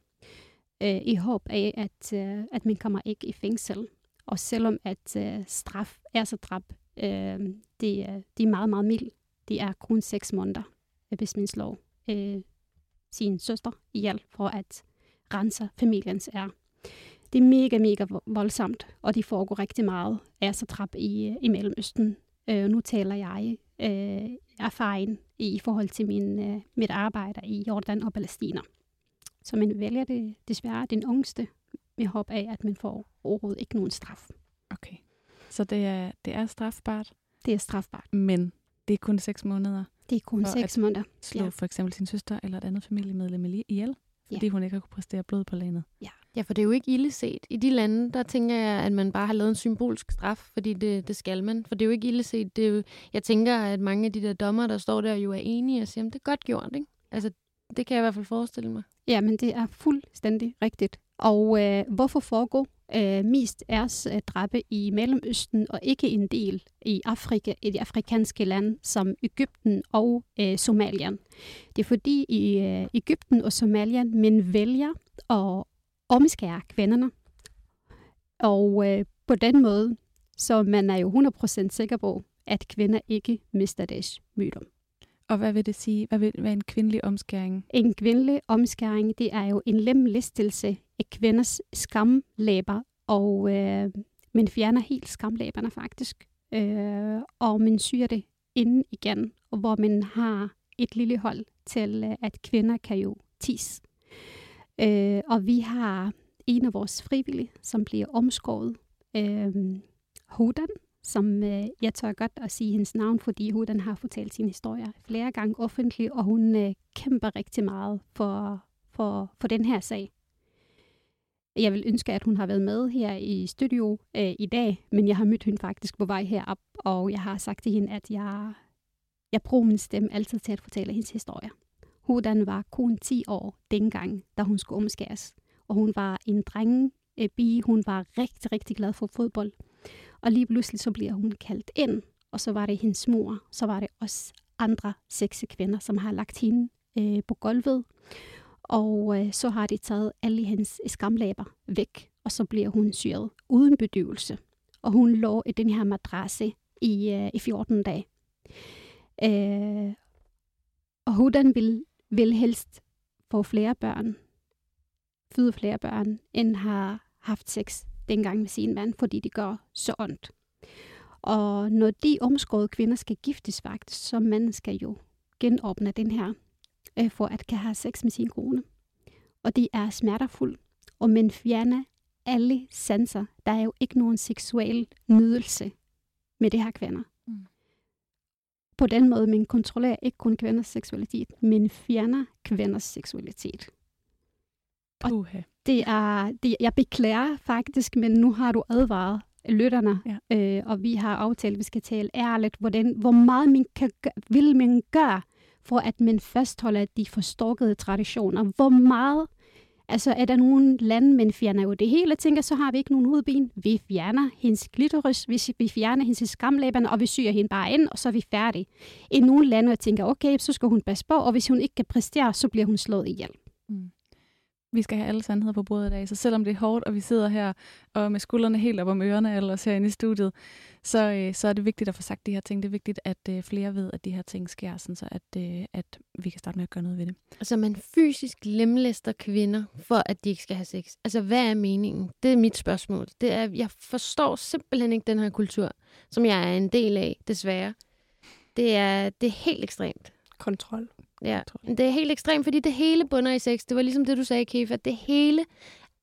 øh, i håb af, at, øh, at man kommer ikke i fængsel. Og selvom at øh, straf er så drab, øh, det, er, det er meget, meget mild. Det er kun seks måneder, øh, hvis man slår øh, sin søster ihjel for at rense familiens ære. Det er mega, mega vo- voldsomt, og det foregår rigtig meget ærsedrab i, i Mellemøsten. Øh, nu taler jeg øh, erfaring i forhold til min, øh, mit arbejde i Jordan og Palæstina. Så man vælger det desværre den ungste med håb af, at man får overhovedet ikke nogen straf. Okay. Så det er, det er strafbart, Det er strafbart. men det er kun seks måneder Det er kun seks måneder. slå Ja. ja. for eksempel sin søster eller et andet familiemedlem ihjel, Ja. fordi hun ikke har kunne præstere blod på landet. Ja, Ja, for det er jo ikke ille set. I de lande, der tænker jeg, at man bare har lavet en symbolsk straf, fordi det, det skal man. For det er jo ikke ille set. Det er jo, jeg tænker, at mange af de der dommer, der står der, jo er enige og siger, at det er godt gjort, ikke? Altså, det kan jeg i hvert fald forestille mig. Ja, men det er fuldstændig rigtigt. Og øh, hvorfor foregår øh, mest æres øh, i Mellemøsten og ikke en del i Afrika, i de afrikanske lande som Ægypten og øh, Somalien? Det er fordi i øh, Ægypten og Somalien, man vælger at omskære kvinderne. Og øh, på den måde, så man er jo 100% sikker på, at kvinder ikke mister deres myter. Og hvad vil det sige? Hvad vil er en kvindelig omskæring? En kvindelig omskæring, det er jo en lemlæstelse af kvinders skamlæber, og øh, man fjerner helt skamlæberne faktisk, øh, og man syr det ind igen, og hvor man har et lille hold til, øh, at kvinder kan jo tis. Øh, og vi har en af vores frivillige, som bliver omskåret. Øh, Hodan, som øh, jeg tør godt at sige hendes navn, fordi Hodan har fortalt sin historie flere gange offentligt, og hun øh, kæmper rigtig meget for, for, for den her sag. Jeg vil ønske, at hun har været med her i studio øh, i dag, men jeg har mødt hende faktisk på vej herop, og jeg har sagt til hende, at jeg, jeg bruger min stemme altid til at fortælle hendes historie. Hudan var kun 10 år dengang, da hun skulle omskæres. Og hun var en dreng, øh, bi. Hun var rigtig, rigtig glad for fodbold. Og lige pludselig så bliver hun kaldt ind, og så var det hendes mor, så var det også andre seks kvinder, som har lagt hende øh, på gulvet. Og øh, så har de taget alle hendes skamlæber væk, og så bliver hun syret uden bedøvelse. Og hun lå i den her madrasse i, øh, i 14 dage. Øh, og Hudan vil, vil helst få flere børn, føde flere børn, end har haft sex dengang med sin mand, fordi det gør så ondt. Og når de omskårede kvinder skal giftes faktisk, så manden skal jo genåbne den her, øh, for at kan have sex med sin kone. Og det er smertefuldt, og man fjerner alle sanser. Der er jo ikke nogen seksuel nydelse med det her kvinder. Mm. På den måde, man kontrollerer ikke kun kvinders seksualitet, men fjerner kvinders seksualitet. Puha. Det er, det, jeg beklager faktisk, men nu har du advaret lytterne, ja. øh, og vi har aftalt, at vi skal tale ærligt, hvordan, hvor meget man kan, vil man gøre, for at man fastholder de forståkede traditioner. Hvor meget, altså er der nogle lande, man fjerner jo det hele, tænker, så har vi ikke nogen hovedben. Vi fjerner hendes klitoris, vi, vi fjerner hendes skamlæberne, og vi syr hende bare ind, og så er vi færdige. I nogle lande, jeg tænker, okay, så skal hun passe på, og hvis hun ikke kan præstere, så bliver hun slået ihjel. Mm vi skal have alle sandheder på bordet i dag. Så selvom det er hårdt, og vi sidder her og med skuldrene helt op om ørerne, eller os herinde i studiet, så, øh, så er det vigtigt at få sagt de her ting. Det er vigtigt, at øh, flere ved, at de her ting sker, sådan så at, øh, at vi kan starte med at gøre noget ved det. Altså man fysisk lemlæster kvinder, for at de ikke skal have sex. Altså hvad er meningen? Det er mit spørgsmål. Det er, jeg forstår simpelthen ikke den her kultur, som jeg er en del af, desværre. Det er, det er helt ekstremt. Kontrol. Ja, det er helt ekstremt, fordi det hele bunder i sex. Det var ligesom det, du sagde, Kefa. Det hele,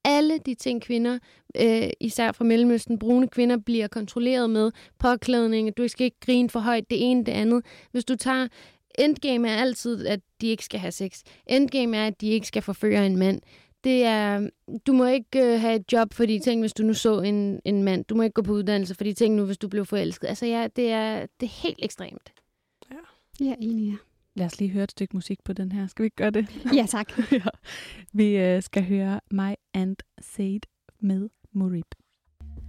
alle de ting, kvinder, øh, især fra Mellemøsten, brune kvinder, bliver kontrolleret med. Påklædning, du skal ikke grine for højt, det ene, det andet. Hvis du tager endgame er altid, at de ikke skal have sex. Endgame er, at de ikke skal forføre en mand. Det er, du må ikke øh, have et job, fordi tænk, hvis du nu så en, en mand. Du må ikke gå på uddannelse, fordi tænk nu, hvis du blev forelsket. Altså ja, det er, det er helt ekstremt. Ja, jeg er enig, ja. Lad os lige høre et stykke musik på den her. Skal vi ikke gøre det? Ja, tak. ja. Vi øh, skal høre My and Said med Morib.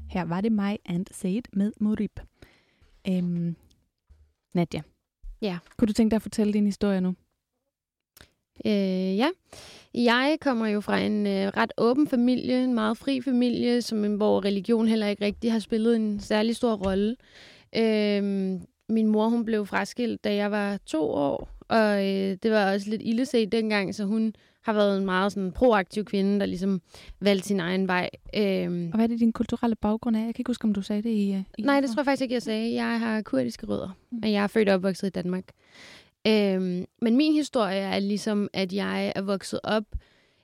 Her var det My and Said med Morib. Øhm, Nadia. Ja. Kunne du tænke dig at fortælle din historie nu? Øh, ja. Jeg kommer jo fra en øh, ret åben familie, en meget fri familie, som, hvor religion heller ikke rigtig har spillet en særlig stor rolle. Øh, min mor hun blev fraskilt, da jeg var to år, og øh, det var også lidt illeset dengang, så hun har været en meget sådan, proaktiv kvinde, der ligesom valgte sin egen vej. Øhm. Og hvad er det din kulturelle baggrund er? Jeg kan ikke huske, om du sagde det i... Øh, i Nej, det tror jeg faktisk ikke, jeg sagde. Jeg har kurdiske rødder, mm. og jeg er født og opvokset i Danmark. Øhm, men min historie er ligesom, at jeg er vokset op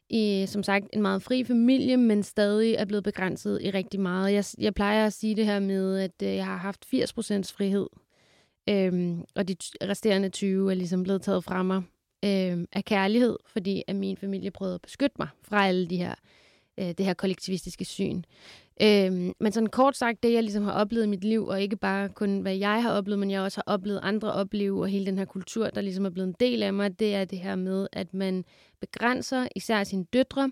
i, som sagt, en meget fri familie, men stadig er blevet begrænset i rigtig meget. Jeg, jeg plejer at sige det her med, at øh, jeg har haft 80% frihed Øhm, og de resterende 20 er ligesom blevet taget fra mig øhm, af kærlighed, fordi at min familie prøvede at beskytte mig fra alle de her, øh, det her kollektivistiske syn. Øhm, men sådan kort sagt, det jeg ligesom har oplevet i mit liv, og ikke bare kun hvad jeg har oplevet, men jeg også har oplevet andre opleve, og hele den her kultur, der ligesom er blevet en del af mig, det er det her med, at man begrænser især sine døtre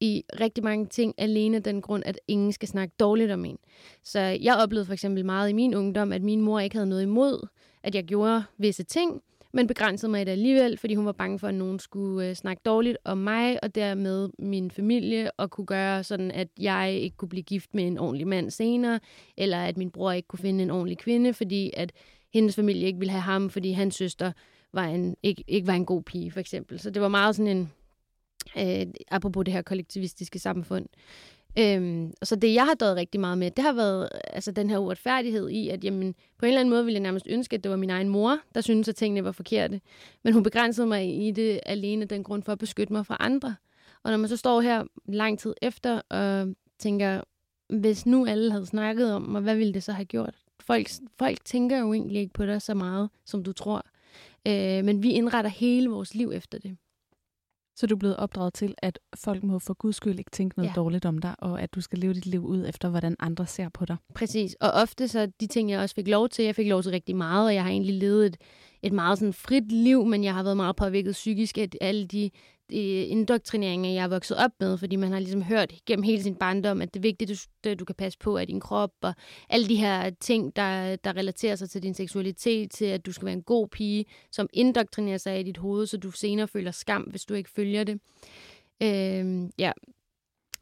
i rigtig mange ting alene den grund, at ingen skal snakke dårligt om en. Så jeg oplevede for eksempel meget i min ungdom, at min mor ikke havde noget imod, at jeg gjorde visse ting, men begrænsede mig det alligevel, fordi hun var bange for, at nogen skulle øh, snakke dårligt om mig, og dermed min familie, og kunne gøre sådan, at jeg ikke kunne blive gift med en ordentlig mand senere, eller at min bror ikke kunne finde en ordentlig kvinde, fordi at hendes familie ikke ville have ham, fordi hans søster var en, ikke, ikke var en god pige, for eksempel. Så det var meget sådan en øh, apropos det her kollektivistiske samfund. Øhm, så det, jeg har døjet rigtig meget med, det har været altså, den her uretfærdighed i, at jamen, på en eller anden måde ville jeg nærmest ønske, at det var min egen mor, der syntes, at tingene var forkerte. Men hun begrænsede mig i det alene den grund for at beskytte mig fra andre. Og når man så står her lang tid efter og tænker, hvis nu alle havde snakket om mig, hvad ville det så have gjort? Folk, folk tænker jo egentlig ikke på dig så meget, som du tror. Øh, men vi indretter hele vores liv efter det. Så du er blevet opdraget til, at folk må for guds skyld ikke tænke noget ja. dårligt om dig, og at du skal leve dit liv ud efter, hvordan andre ser på dig. Præcis, og ofte så de ting, jeg også fik lov til, jeg fik lov til rigtig meget, og jeg har egentlig levet et, et meget sådan frit liv, men jeg har været meget påvirket psykisk af alle de indoktrineringer, jeg er vokset op med, fordi man har ligesom hørt gennem hele sin barndom, at det vigtige, du, du kan passe på, er din krop, og alle de her ting, der, der relaterer sig til din seksualitet, til at du skal være en god pige, som indoktrinerer sig i dit hoved, så du senere føler skam, hvis du ikke følger det. Øh, ja,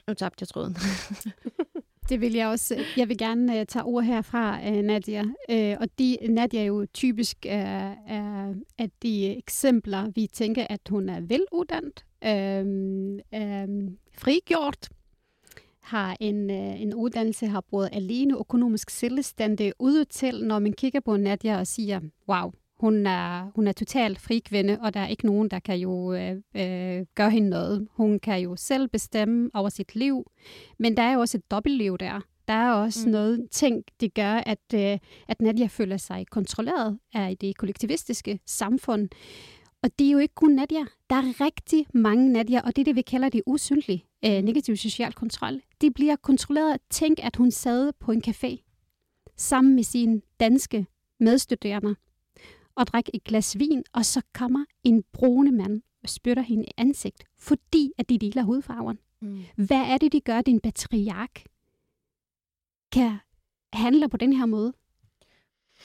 nu tabte jeg tråden. Det vil jeg også. Jeg vil gerne uh, tage ord herfra, uh, Nadia. Uh, og de, Nadia er jo typisk uh, uh, at de eksempler, vi tænker, at hun er veluddannet, uh, uh, frigjort, har en, uh, en uddannelse, har både alene økonomisk selvstændig ud til, når man kigger på Nadia og siger, wow, hun er, hun er totalt fri kvinde, og der er ikke nogen, der kan jo øh, øh, gøre hende noget. Hun kan jo selv bestemme over sit liv, men der er jo også et dobbeltliv der. Der er også mm. noget ting, det gør, at, øh, at Nadia føler sig kontrolleret af det kollektivistiske samfund. Og det er jo ikke kun Nadia. Der er rigtig mange Nadia, og det er det, vi kalder det usynlige øh, mm. negativ social kontrol. De bliver kontrolleret. Tænk, at hun sad på en café sammen med sine danske medstuderende og drikke et glas vin, og så kommer en brune mand og spytter hende i ansigt, fordi at de deler hudfarven. Mm. Hvad er det, de gør, din patriark kan handle på den her måde?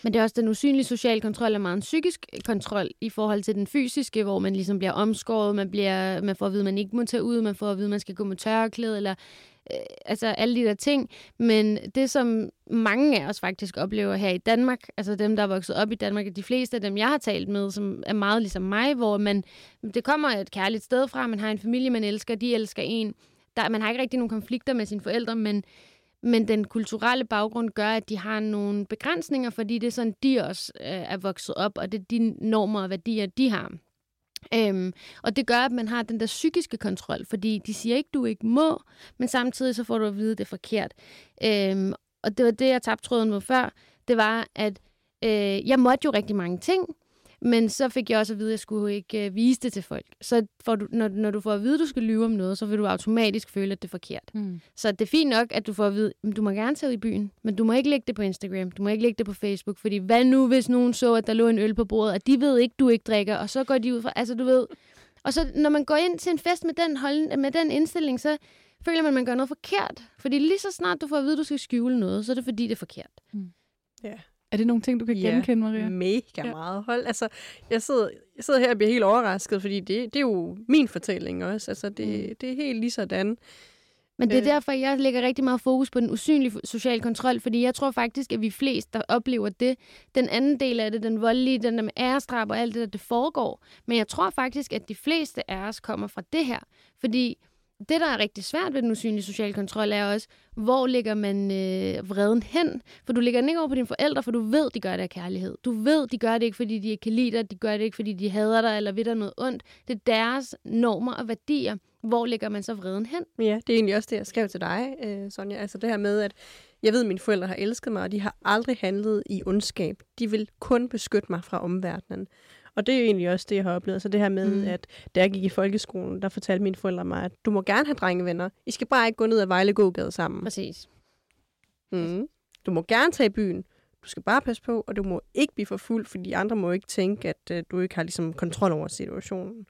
Men det er også den usynlige sociale kontrol er meget en psykisk kontrol i forhold til den fysiske, hvor man ligesom bliver omskåret, man, bliver, man får at vide, at man ikke må tage ud, man får at vide, at man skal gå med tørklæde, eller øh, altså alle de der ting. Men det, som mange af os faktisk oplever her i Danmark, altså dem, der er vokset op i Danmark, de fleste af dem, jeg har talt med, som er meget ligesom mig, hvor man, det kommer et kærligt sted fra, man har en familie, man elsker, de elsker en. Der, man har ikke rigtig nogen konflikter med sine forældre, men men den kulturelle baggrund gør, at de har nogle begrænsninger, fordi det er sådan, de også øh, er vokset op, og det er de normer og værdier, de har. Øhm, og det gør, at man har den der psykiske kontrol, fordi de siger ikke, du ikke må, men samtidig så får du at vide, at det er forkert. Øhm, og det var det, jeg tabte tråden med før. Det var, at øh, jeg måtte jo rigtig mange ting, men så fik jeg også at vide, at jeg skulle ikke øh, vise det til folk. Så får du, når, når du får at vide, at du skal lyve om noget, så vil du automatisk føle, at det er forkert. Mm. Så det er fint nok, at du får at vide, at du må gerne tage ud i byen, men du må ikke lægge det på Instagram, du må ikke lægge det på Facebook, fordi hvad nu, hvis nogen så, at der lå en øl på bordet, og de ved ikke, du ikke drikker, og så går de ud fra, altså du ved... Og så når man går ind til en fest med den, hold, med den indstilling, så føler man, at man gør noget forkert. Fordi lige så snart du får at vide, at du skal skjule noget, så er det fordi, det er forkert. Mm. Ja. Er det nogle ting, du kan ja, genkende, Maria? mega ja. meget. Hold, altså, jeg sidder, jeg sidder her og bliver helt overrasket, fordi det, det er jo min fortælling også. Altså, det, mm. det er helt lige sådan. Men det er øh. derfor, jeg lægger rigtig meget fokus på den usynlige sociale kontrol, fordi jeg tror faktisk, at vi flest, der oplever det, den anden del af det, den voldelige, den der med ærestrap og alt det der, det foregår. Men jeg tror faktisk, at de fleste af os kommer fra det her. Fordi det, der er rigtig svært ved den usynlige sociale kontrol, er også, hvor ligger man øh, vreden hen? For du ligger den ikke over på dine forældre, for du ved, de gør det af kærlighed. Du ved, de gør det ikke, fordi de ikke kan lide dig. De gør det ikke, fordi de hader dig eller ved dig noget ondt. Det er deres normer og værdier. Hvor ligger man så vreden hen? Ja, det er egentlig også det, jeg skrev til dig, øh, Sonja. Altså det her med, at jeg ved, at mine forældre har elsket mig, og de har aldrig handlet i ondskab. De vil kun beskytte mig fra omverdenen. Og det er jo egentlig også det, jeg har oplevet. Så det her med, mm. at da jeg gik i folkeskolen, der fortalte mine forældre mig, at du må gerne have drengevenner. I skal bare ikke gå ned ad Vejle gågade sammen. Præcis. Mm. Du må gerne tage i byen. Du skal bare passe på, og du må ikke blive for fuld, fordi andre må ikke tænke, at uh, du ikke har ligesom, kontrol over situationen.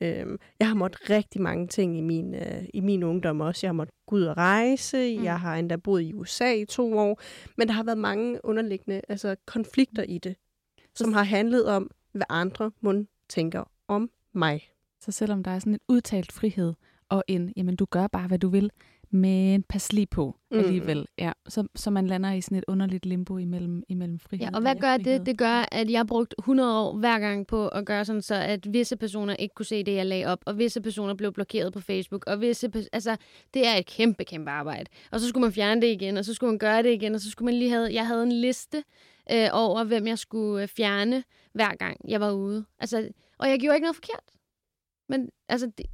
Øhm, jeg har måttet rigtig mange ting i min, uh, i min ungdom også. Jeg har måttet gå ud og rejse. Mm. Jeg har endda boet i USA i to år. Men der har været mange underliggende altså, konflikter i det, som har handlet om, hvad andre mund tænker om mig. Så selvom der er sådan en udtalt frihed, og en, jamen du gør bare, hvad du vil, men pas lige på Mm. alligevel. Ja, så, så man lander i sådan et underligt limbo imellem, imellem frihed Ja, og hvad gør frihed. det? Det gør, at jeg har brugt 100 år hver gang på at gøre sådan, så at visse personer ikke kunne se det, jeg lagde op, og visse personer blev blokeret på Facebook, og visse, altså, det er et kæmpe, kæmpe arbejde. Og så skulle man fjerne det igen, og så skulle man gøre det igen, og så skulle man lige have, jeg havde en liste øh, over, hvem jeg skulle øh, fjerne hver gang, jeg var ude. Altså, og jeg gjorde ikke noget forkert. Men altså, det,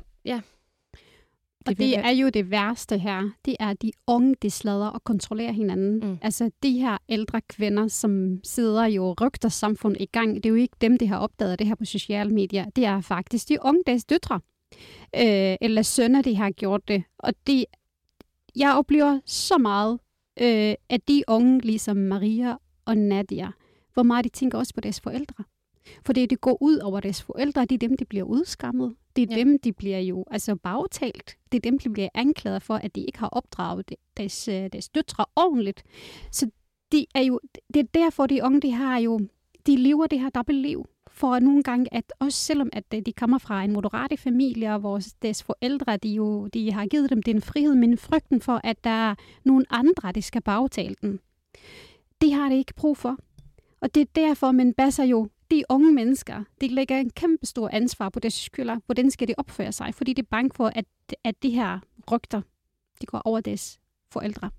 Og vil det jeg- er jo det værste her. Det er de unge, de slader og kontrollerer hinanden. Mm. Altså de her ældre kvinder, som sidder jo og rygter samfund i gang. Det er jo ikke dem, der har opdaget det her på sociale medier. Det er faktisk de unge, deres døtre. Øh, eller sønner, de har gjort det. Og det, jeg oplever så meget, øh, at de unge, ligesom Maria og Nadia, hvor meget de tænker også på deres forældre. For det, det går ud over deres forældre, det er dem, de bliver udskammet. Det er Ja. dem, de bliver jo altså bagtalt. Det er dem, de bliver anklaget for, at de ikke har opdraget de- deres, øh, deres døtre ordentligt. Så de er jo, det er derfor, de unge, de har jo, de lever det her dobbeltliv. For nogle gange, at også selvom at øh, de kommer fra en moderate familie, og hvor deres forældre, de jo, de har givet dem den frihed, men frygten for, at der er nogle andre, der skal bagtale dem. Det har de ikke brug for. Og det er derfor, man basser jo de unge mennesker, de lægger en kæmpe stor ansvar på deres skylder. Hvordan skal de opføre sig? Fordi de er bange for, at, at de her rygter, de går over deres forældre.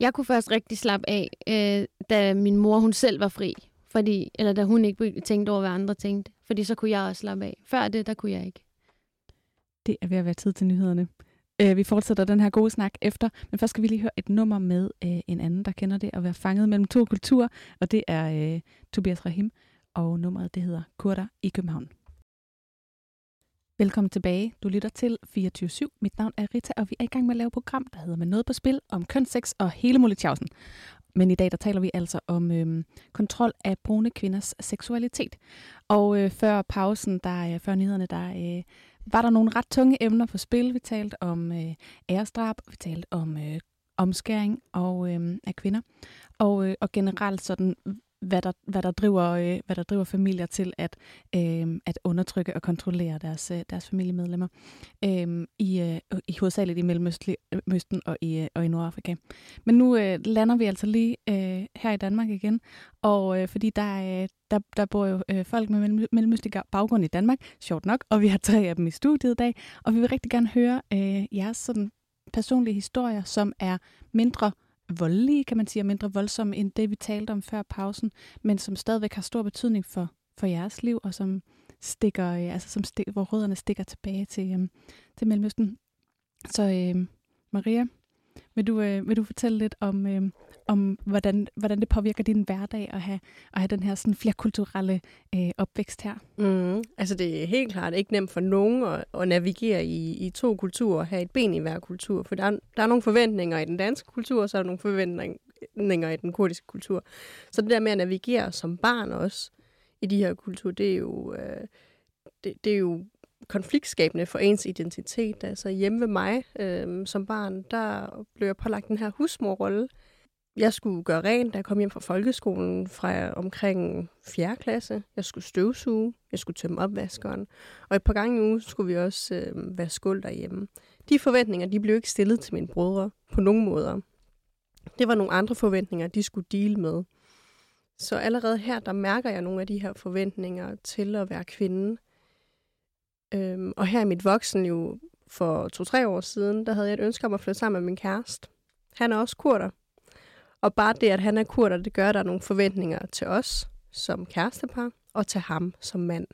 Jeg kunne først rigtig slappe af, øh, da min mor hun selv var fri. Fordi, eller da hun ikke tænkte over, hvad andre tænkte. Fordi så kunne jeg også slappe af. Før det, der kunne jeg ikke. Det er ved at være tid til nyhederne. Øh, vi fortsætter den her gode snak efter, men først skal vi lige høre et nummer med øh, en anden, der kender det at være fanget mellem to kulturer, og det er øh, Tobias Rahim, og nummeret det hedder Kurder i København. Velkommen tilbage. Du lytter til 24-7. Mit navn er Rita, og vi er i gang med at lave et program, der hedder Med noget på spil om kønssex og hele Molletjavsen. Men i dag der taler vi altså om øhm, kontrol af brune kvinders seksualitet. Og øh, før pausen, der, øh, før nyhederne, der øh, var der nogle ret tunge emner på spil. Vi talte om øh, æresdrab, vi talte om øh, omskæring og, øh, af kvinder, og, øh, og generelt sådan, hvad der, hvad der, driver, øh, hvad der driver familier til at, øh, at undertrykke og kontrollere deres, øh, deres familiemedlemmer øh, i, øh, i hovedsageligt i Mellemøsten og i, øh, og i Nordafrika. Men nu øh, lander vi altså lige øh, her i Danmark igen, og øh, fordi der, øh, der, der bor jo øh, folk med mellem, mellemøstlig baggrund i Danmark, sjovt nok, og vi har tre af dem i studiet i dag, og vi vil rigtig gerne høre øh, jeres sådan personlige historier, som er mindre voldelige, kan man sige, og mindre voldsomme end det, vi talte om før pausen, men som stadigvæk har stor betydning for, for jeres liv, og som stikker, øh, altså som stik, hvor rødderne stikker tilbage til, øh, til Mellemøsten. Så øh, Maria, vil du, øh, vil du fortælle lidt om, øh, om hvordan, hvordan det påvirker din hverdag at have, at have den her sådan flerkulturelle øh, opvækst her? Mm. Altså det er helt klart ikke nemt for nogen at, at navigere i, i to kulturer og have et ben i hver kultur. For der er, der er nogle forventninger i den danske kultur, og så er der nogle forventninger i den kurdiske kultur. Så det der med at navigere som barn også i de her kulturer, det er jo, øh, det, det er jo konfliktskabende for ens identitet. Altså hjemme ved mig øh, som barn, der blev jeg pålagt den her husmorrolle. Jeg skulle gøre rent, da jeg kom hjem fra folkeskolen fra omkring 4. klasse. Jeg skulle støvsuge, jeg skulle tømme opvaskeren, og et par gange i ugen skulle vi også øh, være skuld derhjemme. De forventninger, de blev ikke stillet til mine brødre på nogen måder. Det var nogle andre forventninger, de skulle dele med. Så allerede her, der mærker jeg nogle af de her forventninger til at være kvinde. Øhm, og her i mit voksenliv for to-tre år siden, der havde jeg et ønske om at flytte sammen med min kæreste. Han er også kurder. Og bare det, at han er kurder, det gør, at der er nogle forventninger til os som kærestepar, og til ham som mand.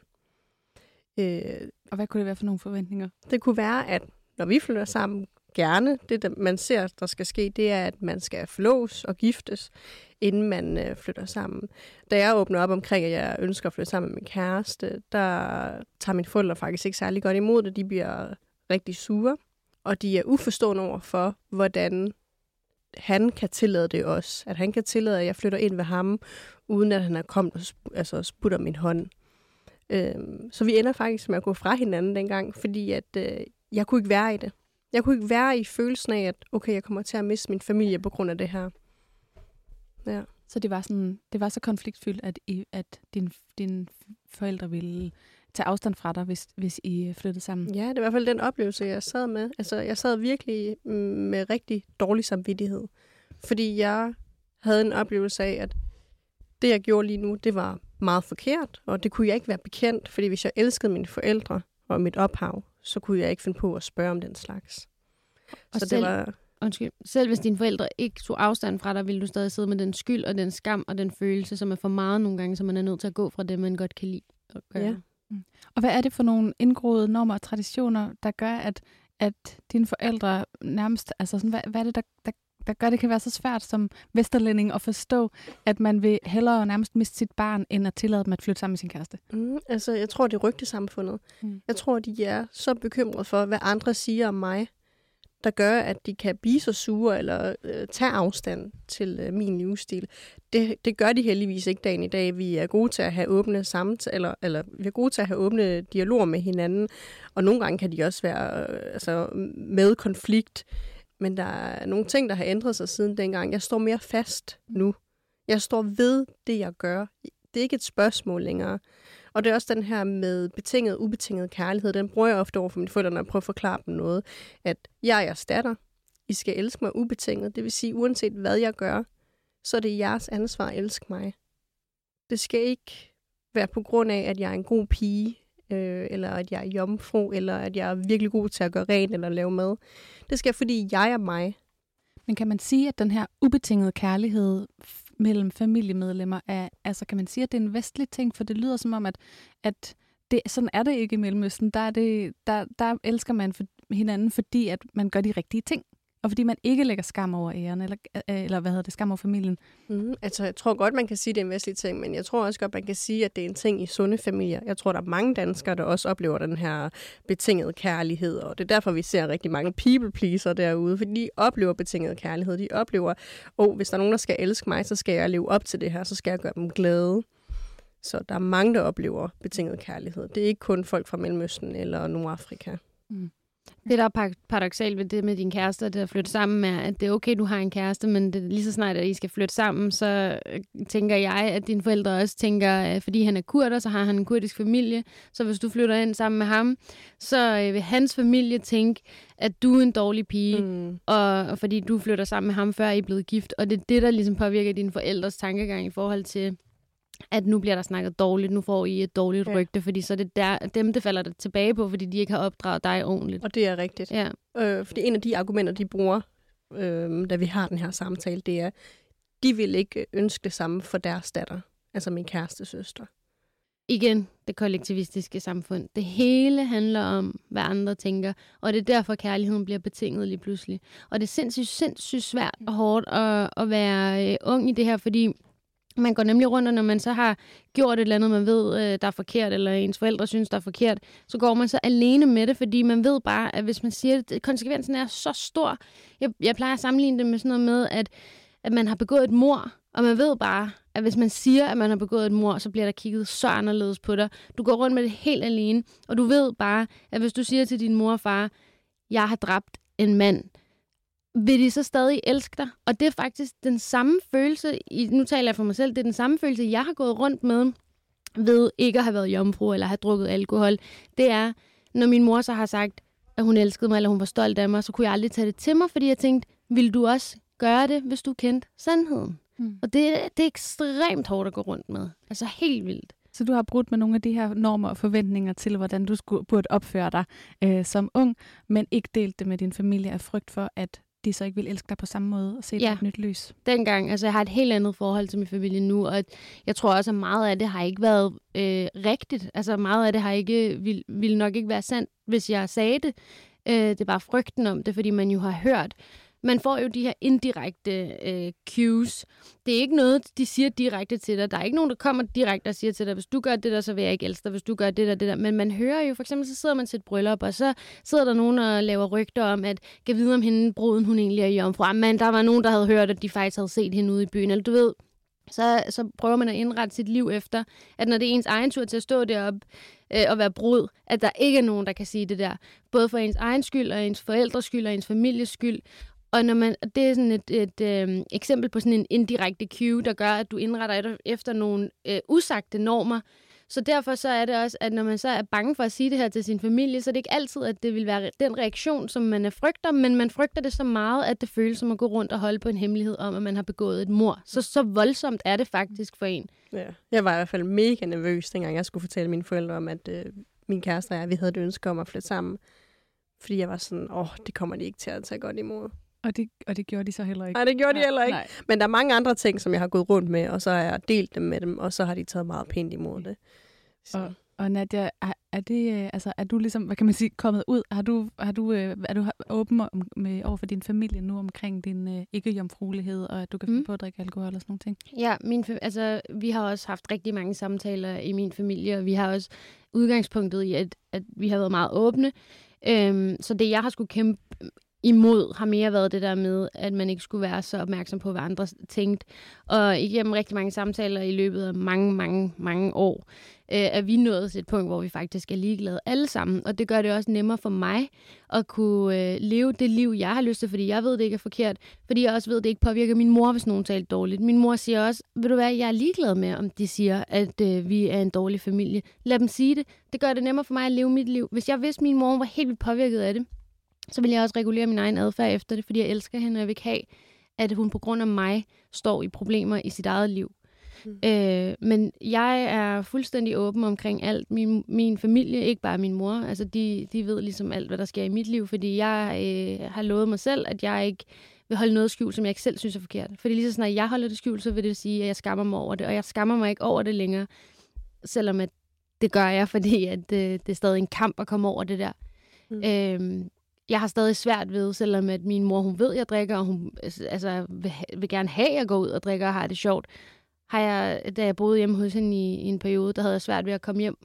Øh, Og hvad kunne det være for nogle forventninger? det kunne være, at når vi flytter sammen, gerne, det der man ser, der skal ske, det er, at man skal flås og giftes, inden man øh, flytter sammen. Da jeg åbner op omkring, at jeg ønsker at flytte sammen med min kæreste, der tager mine forældre faktisk ikke særlig godt imod det. De bliver rigtig sure, og de er uforstående over for, hvordan han kan tillade det også. At han kan tillade, at jeg flytter ind ved ham, uden at han er kommet og sp- altså, sputter min hånd. Øh, så vi ender faktisk med at gå fra hinanden dengang, fordi at øh, jeg kunne ikke være i det. Jeg kunne ikke være i følelsen af, at okay, jeg kommer til at miste min familie på grund af det her. Ja. Så det var, sådan, det var så konfliktfyldt, at, I, at din, din forældre ville tage afstand fra dig, hvis, hvis I flyttede sammen. Ja, det er i hvert fald den oplevelse, jeg sad med. Altså, jeg sad virkelig mm, med rigtig dårlig samvittighed. Fordi jeg havde en oplevelse af, at det, jeg gjorde lige nu, det var meget forkert, og det kunne jeg ikke være bekendt, fordi hvis jeg elskede mine forældre og mit ophav, så kunne jeg ikke finde på at spørge om den slags. Og så selv, det var, undskyld, selv hvis dine forældre ikke tog afstand fra dig, ville du stadig sidde med den skyld og den skam og den følelse, som er for meget nogle gange, så man er nødt til at gå fra det, man godt kan lide at gøre. Ja. Og hvad er det for nogle indgroede normer og traditioner, der gør, at, at dine forældre nærmest, altså sådan, hvad, hvad er det, der, der, der gør, det kan være så svært som vesterlænding at forstå, at man vil hellere nærmest miste sit barn, end at tillade dem at flytte sammen med sin kæreste? mm, altså, jeg tror, det er rygtesamfundet. Mm. Jeg tror, de er så bekymrede for, hvad andre siger om mig, der gør, at de kan blive så sure eller øh, tage afstand til øh, min livsstil. Det, det gør de heldigvis ikke dagen i dag. Vi er gode til at have åbne samtaler, eller, eller vi er gode til at have åbne dialoger med hinanden, og nogle gange kan de også være øh, altså, med konflikt. Men der er nogle ting, der har ændret sig siden dengang. Jeg står mere fast nu. Jeg står ved det, jeg gør. Det er ikke et spørgsmål længere. Og det er også den her med betinget og ubetinget kærlighed. Den bruger jeg ofte over for mine forældre, når jeg prøver at forklare dem noget. At jeg er jeres datter. I skal elske mig ubetinget. Det vil sige, uanset hvad jeg gør, så er det jeres ansvar at elske mig. Det skal ikke være på grund af, at jeg er en god pige, øh, eller at jeg er jomfru, eller at jeg er virkelig god til at gøre rent eller lave mad. Det skal fordi jeg er mig. Men kan man sige, at den her ubetingede kærlighed mellem familiemedlemmer er, altså kan man sige, at det er en vestlig ting? For det lyder som om, at, at det, sådan er det ikke i Mellemøsten. Der, er det, der, der elsker man for, hinanden, fordi at man gør de rigtige ting. Og fordi man ikke lægger skam over æren, eller, øh, eller hvad hedder det, skam over familien. Mm, altså, jeg tror godt, man kan sige, at det er en vestlig ting, men jeg tror også godt, man kan sige, at det er en ting i sunde familier. Jeg tror, der er mange danskere, der også oplever den her betingede kærlighed, og det er derfor, vi ser rigtig mange people pleaser derude, fordi de oplever betinget kærlighed. De oplever, oh, hvis der er nogen, der skal elske mig, så skal jeg leve op til det her, så skal jeg gøre dem glade. Så der er mange, der oplever betinget kærlighed. Det er ikke kun folk fra Mellemøsten eller Nordafrika. Det, der er par- paradoxalt ved det med din kæreste, og det at flytte sammen, er, at det er okay, du har en kæreste, men det, lige så snart, at I skal flytte sammen, så øh, tænker jeg, at dine forældre også tænker, at fordi han er kurder, så har han en kurdisk familie, så hvis du flytter ind sammen med ham, så øh, vil hans familie tænke, at du er en dårlig pige, Mm. og, og fordi du flytter sammen med ham, før I er blevet gift. Og det er det, der ligesom påvirker dine forældres tankegang i forhold til, at nu bliver der snakket dårligt, nu får I et dårligt Ja. rygte, fordi så er det der, dem, det falder der tilbage på, fordi de ikke har opdraget dig ordentligt. Og det er rigtigt. Ja. Øh, fordi en af de argumenter, de bruger, øh, da vi har den her samtale, det er, de vil ikke ønske det samme for deres datter, altså min kæreste søster. igen det kollektivistiske samfund. Det hele handler om, hvad andre tænker, og det er derfor, kærligheden bliver betinget lige pludselig. Og det er sindssygt, sindssygt svært og hårdt at, at være øh, ung i det her, fordi man går nemlig rundt, og når man så har gjort et eller andet, man ved, øh, der er forkert, eller ens forældre synes, der er forkert, så går man så alene med det, fordi man ved bare, at hvis man siger det, konsekvensen er så stor. Jeg, jeg plejer at sammenligne det med sådan noget med, at, at man har begået et mor, og man ved bare, at hvis man siger, at man har begået et mor, så bliver der kigget så anderledes på dig. Du går rundt med det helt alene, og du ved bare, at hvis du siger til din mor og far, jeg har dræbt en mand, vil de så stadig elske dig? Og det er faktisk den samme følelse, i, nu taler jeg for mig selv, det er den samme følelse, jeg har gået rundt med, ved ikke at have været jomfru eller have drukket alkohol. Det er, når min mor så har sagt, at hun elskede mig, eller hun var stolt af mig, så kunne jeg aldrig tage det til mig, fordi jeg tænkte, vil du også gøre det, hvis du kendte sandheden? Mm. Og det, det er ekstremt hårdt at gå rundt med. Altså helt vildt. Så du har brudt med nogle af de her normer og forventninger til, hvordan du skulle, burde opføre dig øh, som ung, men ikke delt det med din familie af frygt for, at de så ikke vil elske dig på samme måde og se ja. Ja. et nyt lys. dengang. Altså, jeg har et helt andet forhold til min familie nu, og jeg tror også, at meget af det har ikke været øh, rigtigt. Altså, meget af det har ikke, vil, vil nok ikke være sandt, hvis jeg sagde det. Øh, det er bare frygten om det, fordi man jo har hørt. Man får jo de her indirekte øh, cues. Det er ikke noget, de siger direkte til dig. Der er ikke nogen, der kommer direkte og siger til dig, hvis du gør det der, så vil jeg ikke elske dig. Hvis du gør det der, det der. Men man hører jo, for eksempel, så sidder man til et bryllup, og så sidder der nogen og laver rygter om, at kan vide om hende, bruden, hun egentlig er jomfru. Ah, Men der var nogen, der havde hørt, at de faktisk havde set hende ude i byen. Eller du ved, så, så prøver man at indrette sit liv efter, at når det er ens egen tur til at stå deroppe øh, og være brud, at der ikke er nogen, der kan sige det der. Både for ens egen skyld, og ens forældres skyld, og ens families skyld. Og når man, det er sådan et, et øh, eksempel på sådan en indirekte cue, der gør, at du indretter efter nogle øh, usagte normer, Så derfor så er det også, at når man så er bange for at sige det her til sin familie, så er det ikke altid, at det vil være den reaktion, som man er frygter, men man frygter det så meget, at det føles som at gå rundt og holde på en hemmelighed om, at man har begået et mor. Så, så voldsomt er det faktisk for en. Ja. Jeg var i hvert fald mega nervøs, dengang jeg skulle fortælle mine forældre om, at øh, min kæreste og jeg, vi havde et ønske om at flytte sammen. Fordi jeg var sådan, åh, det kommer de ikke til at tage godt imod. Og det, og det gjorde de så heller ikke. Nej, det gjorde de Nej, heller ikke. nej. Men der er mange andre ting, som jeg har gået rundt med, og så har jeg delt dem med dem, og så har de taget meget pænt imod det. Så. Og, og Nadia, er, er, det, øh, altså, er du ligesom, hvad kan man sige, kommet ud? Har du, har du, øh, er du åben om, med, over for din familie nu omkring din øh, ikke-jomfruelighed, og at du kan finde Mm. på at drikke alkohol og sådan nogle ting? Ja, min, altså, vi har også haft rigtig mange samtaler i min familie, og vi har også udgangspunktet i, at, at vi har været meget åbne. Øhm, så det, jeg har skulle kæmpe imod, har mere været det der med, at man ikke skulle være så opmærksom på, hvad andre tænkte. Og igennem rigtig mange samtaler i løbet af mange, mange, mange år, øh, er vi nået til et punkt, hvor vi faktisk er ligeglade alle sammen. Og det gør det også nemmere for mig at kunne øh, leve det liv, jeg har lyst til, fordi jeg ved, det ikke er forkert. Fordi jeg også ved, det ikke påvirker min mor, hvis nogen taler dårligt. Min mor siger også, ved du hvad, jeg er ligeglad med, om de siger, at øh, vi er en dårlig familie. Lad dem sige det. Det gør det nemmere for mig at leve mit liv. Hvis jeg vidste, at min mor var helt vildt påvirket af det, så vil jeg også regulere min egen adfærd efter det, fordi jeg elsker hende, og jeg vil ikke have, at hun på grund af mig står i problemer i sit eget liv. Mm. Øh, men jeg er fuldstændig åben omkring alt. Min, min familie, ikke bare min mor, altså de, de ved ligesom alt, hvad der sker i mit liv, fordi jeg øh, har lovet mig selv, at jeg ikke vil holde noget skjult, som jeg ikke selv synes er forkert. Fordi lige så snart jeg holder det skjult, så vil det sige, at jeg skammer mig over det, og jeg skammer mig ikke over det længere, selvom at det gør jeg, fordi at, øh, det er stadig en kamp at komme over det der. Mm. Mm. Jeg har stadig svært ved, selvom at min mor, hun ved, at jeg drikker, og hun altså, vil, vil gerne have, at jeg går ud og drikker og har det sjovt. Har jeg, da jeg boede hjemme hos hende i, i en periode, der havde jeg svært ved at komme hjem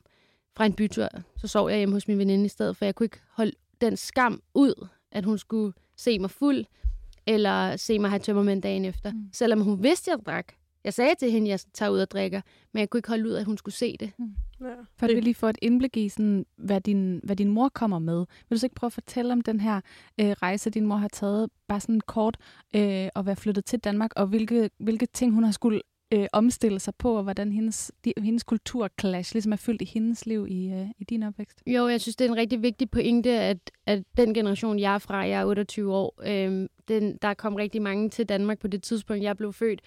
fra en bytur. Så sov jeg hjemme hos min veninde i stedet, for jeg kunne ikke holde den skam ud, at hun skulle se mig fuld, eller se mig have tømmermænd dagen efter. Mm. Selvom hun vidste, at jeg drak. Jeg sagde til hende, at jeg tager ud og drikker, men jeg kunne ikke holde ud, at hun skulle se det. Ja. For at Det- vi lige får et indblik i, sådan, hvad, din, hvad din mor kommer med. Vil du så ikke prøve at fortælle om den her øh, rejse, din mor har taget, bare sådan kort, øh, og være flyttet til Danmark, og hvilke, hvilke ting hun har skulle øh, omstille sig på, og hvordan hendes, de, hendes kulturclash ligesom er fyldt i hendes liv i, øh, i din opvækst? Jo, jeg synes, det er en rigtig vigtig pointe, at, at den generation, jeg er fra, jeg er 28 år, øhm, den, der kom rigtig mange til Danmark på det tidspunkt, jeg blev født.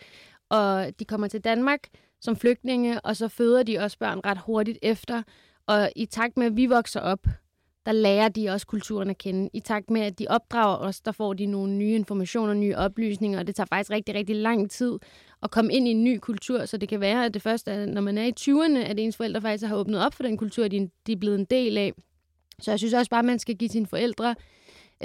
Og de kommer til Danmark som flygtninge, og så føder de også børn ret hurtigt efter. Og i takt med, at vi vokser op, der lærer de også kulturen at kende. I takt med, at de opdrager os, der får de nogle nye informationer, nye oplysninger, og det tager faktisk rigtig, rigtig lang tid at komme ind i en ny kultur. Så det kan være, at det første er, når man er i 20'erne, at ens forældre faktisk har åbnet op for den kultur, de, de er blevet en del af. Så jeg synes også bare, at man skal give sine forældre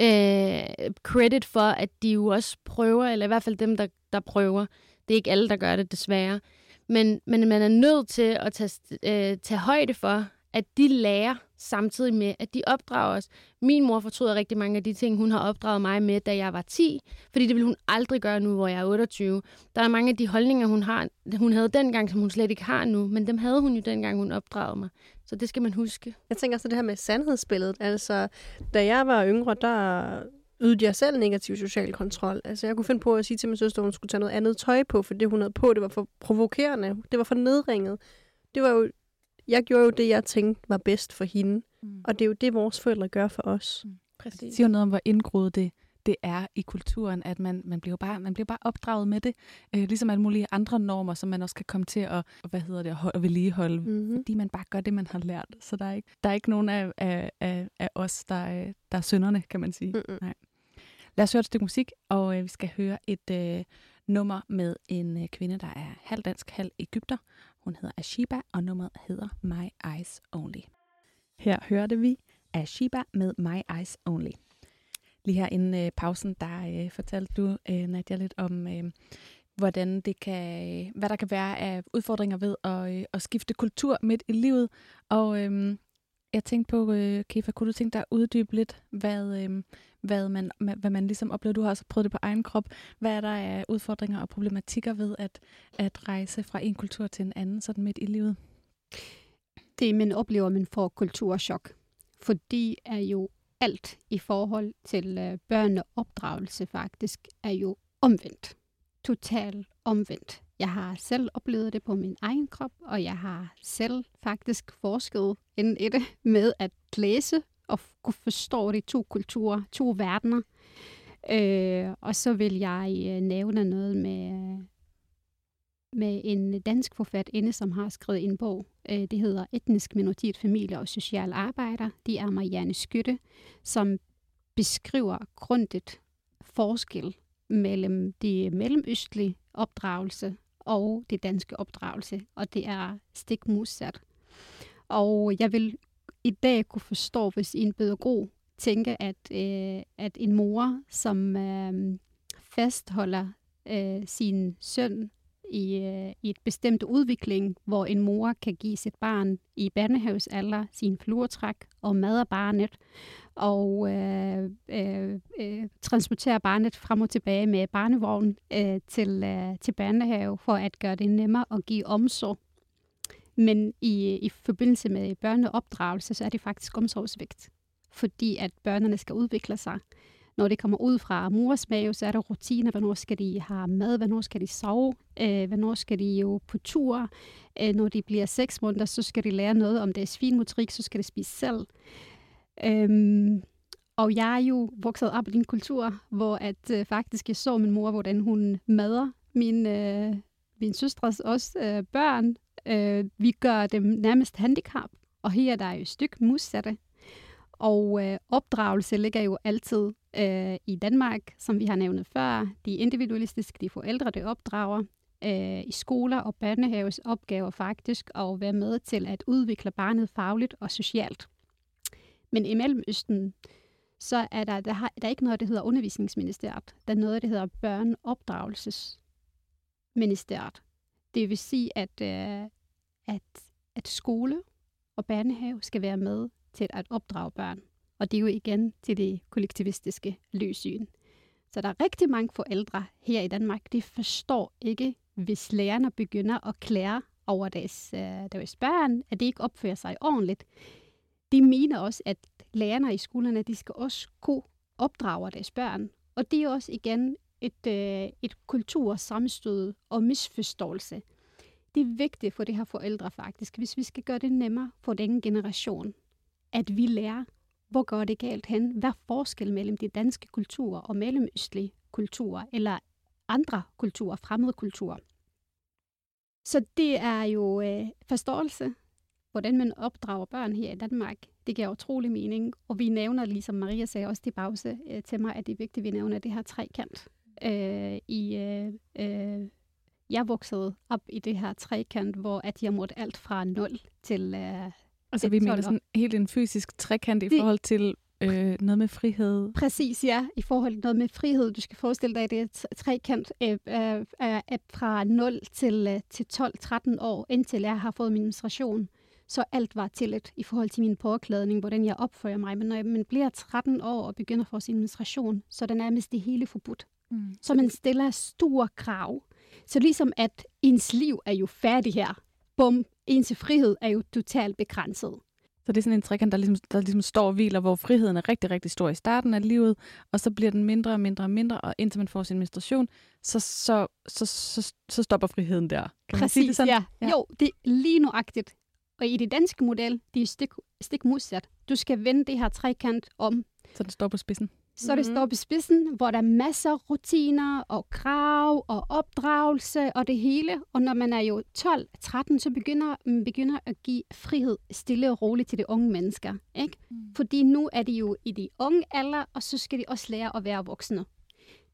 øh, credit for, at de jo også prøver, eller i hvert fald dem, der, der prøver. Det er ikke alle, der gør det, desværre. Men, men man er nødt til at tage, øh, tage højde for, at de lærer samtidig med, at de opdrager os. Min mor fortryder rigtig mange af de ting, hun har opdraget mig med, da jeg var 10, fordi det vil hun aldrig gøre nu, hvor jeg er 28. Der er mange af de holdninger, hun, har, hun havde dengang, som hun slet ikke har nu, men dem havde hun jo dengang, hun opdragede mig. Så det skal man huske. Jeg tænker også det her med sandhedsbilledet. Altså, da jeg var yngre, der ydede jeg selv negativ social kontrol. Altså, jeg kunne finde på at sige til min søster, at hun skulle tage noget andet tøj på, for det, hun havde på, det var for provokerende. Det var for nedringet. Det var jo, jeg gjorde jo det, jeg tænkte var bedst for hende. Mm. Og det er jo det, vores forældre gør for os. Det siger jo noget om, hvor indgroet det, det er i kulturen, at man, man, bliver bare, man bliver bare opdraget med det. Øh, ligesom alle mulige andre normer, som man også kan komme til at, hvad hedder det, at holde- at vedligeholde, mm. Mm-hmm. fordi man bare gør det, man har lært. Så der er ikke, der er ikke nogen af, af, af, af os, der, er- der er sønderne, kan man sige. Mm-mm. Lad os høre et stykke musik, og øh, vi skal høre et øh, nummer med en øh, kvinde, der er halv dansk, halv Ægypter. Hun hedder Ashiba, og nummeret hedder My Eyes Only. Her hørte vi Ashiba med My Eyes Only. Lige her inden øh, pausen, der øh, fortalte du, øh, Nadia, lidt om, øh, hvordan det kan, øh, hvad der kan være af udfordringer ved at, øh, at skifte kultur midt i livet. Og øh, jeg tænkte på, øh, Kefa, kunne du tænke dig at uddybe lidt, hvad, øh, hvad, man, hvad man ligesom oplever? Du har også prøvet det på egen krop. Hvad er der af udfordringer og problematikker ved at, at rejse fra en kultur til en anden, sådan midt i livet? det, man oplever, man får kulturschok. Fordi er jo alt i forhold til øh, børneopdragelse faktisk, er jo omvendt. Total omvendt. Jeg har selv oplevet det på min egen krop, og jeg har selv faktisk forsket ind i det med at læse og kunne forstå de to kulturer, to verdener. Øh, og så vil jeg øh, nævne noget med, med en dansk forfatterinde, som har skrevet en bog. Øh, det hedder Etnisk minoritet, familie og social arbejder. Det er Marianne Skytte, som beskriver grundigt forskel mellem det mellemøstlige opdragelse og det danske opdragelse, og det er stik modsat. Og jeg vil i dag kunne forstå, hvis en pædagog tænker, at, øh, at en mor, som øh, fastholder øh, sin søn i, øh, i et bestemt udvikling, hvor en mor kan give sit barn i børnehavesalder sin fluortræk og mad barnet, og øh, øh, øh, transportere barnet frem og tilbage med barnevogn øh, til, øh, til børnehave, for at gøre det nemmere at give omsorg. Men i, i forbindelse med børneopdragelse, så er det faktisk omsorgsvægt, fordi at børnene skal udvikle sig når det kommer ud fra mors mave, så er der rutiner. Hvornår skal de have mad? Hvornår skal de sove? Øh, hvornår skal de jo på tur? Øh, når de bliver seks måneder, så skal de lære noget om deres finmotorik, så skal de spise selv. Øhm, og jeg er jo vokset op i en kultur, hvor at øh, faktisk jeg så min mor, hvordan hun mader min, øh, min søstres også øh, børn. Øh, vi gør dem nærmest handicap, og her der er jo et stykke modsatte. Og øh, opdragelse ligger jo altid øh, i Danmark, som vi har nævnet før. De individualistiske, de forældre, det opdrager. Øh, I skoler og børnehaves opgaver faktisk at være med til at udvikle barnet fagligt og socialt. Men i Mellemøsten, så er der, der, har, der er ikke noget, der hedder undervisningsministeriet. Der er noget, der hedder børneopdragelsesministeriet. Det vil sige, at, øh, at, at skole og børnehave skal være med til at opdrage børn. Og det er jo igen til det kollektivistiske løsyn. Så der er rigtig mange forældre her i Danmark, de forstår ikke, hvis lærerne begynder at klære over deres, øh, deres børn, at de ikke opfører sig ordentligt. De mener også, at lærerne i skolerne, de skal også kunne opdrage deres børn. Og det er også igen et, øh, et kultursammenstød og misforståelse. Det er vigtigt for de her forældre faktisk, hvis vi skal gøre det nemmere for den generation, at vi lærer, hvor går det galt hen? Hvad er forskel mellem de danske kulturer og mellemøstlige kulturer, eller andre kulturer, fremmede kulturer? Så det er jo øh, forståelse, hvordan man opdrager børn her i Danmark. Det giver utrolig mening, og vi nævner, ligesom Maria sagde også til pause øh, til mig, at det er vigtigt, at vi nævner det her trekant. Øh, i, øh, øh, jeg voksede op i det her trekant, hvor at jeg måtte alt fra 0 til, øh, Altså vi mener sådan helt en fysisk trekant i det, forhold til øh, noget med frihed. Præcis, ja. I forhold til noget med frihed. Du skal forestille dig, at det er trekant øh, øh, øh, fra 0 til, øh, til 12-13 år, indtil jeg har fået min menstruation. Så alt var tilladt i forhold til min påklædning, hvordan jeg opfører mig. Men når man bliver 13 år og begynder at få sin menstruation, så er det nærmest det hele forbudt. Mm. Så man stiller store krav. Så ligesom at ens liv er jo færdig her, bum, ens frihed er jo totalt begrænset. Så det er sådan en trekant, der ligesom, der ligesom står og hviler, hvor friheden er rigtig, rigtig stor i starten af livet, og så bliver den mindre og mindre og mindre, og indtil man får sin menstruation, så, så, så, så, så stopper friheden der. Kan Præcis, sige det sådan? Ja. ja. Jo, det er lige nuagtigt. Og i det danske model, det er stik, stik modsat. Du skal vende det her trekant om. Så den står på spidsen? Så det står på spidsen, hvor der er masser af rutiner og krav og opdragelse og det hele. Og når man er jo 12-13, så begynder man begynder at give frihed stille og roligt til de unge mennesker. Ikke? Mm. Fordi nu er de jo i de unge alder, og så skal de også lære at være voksne.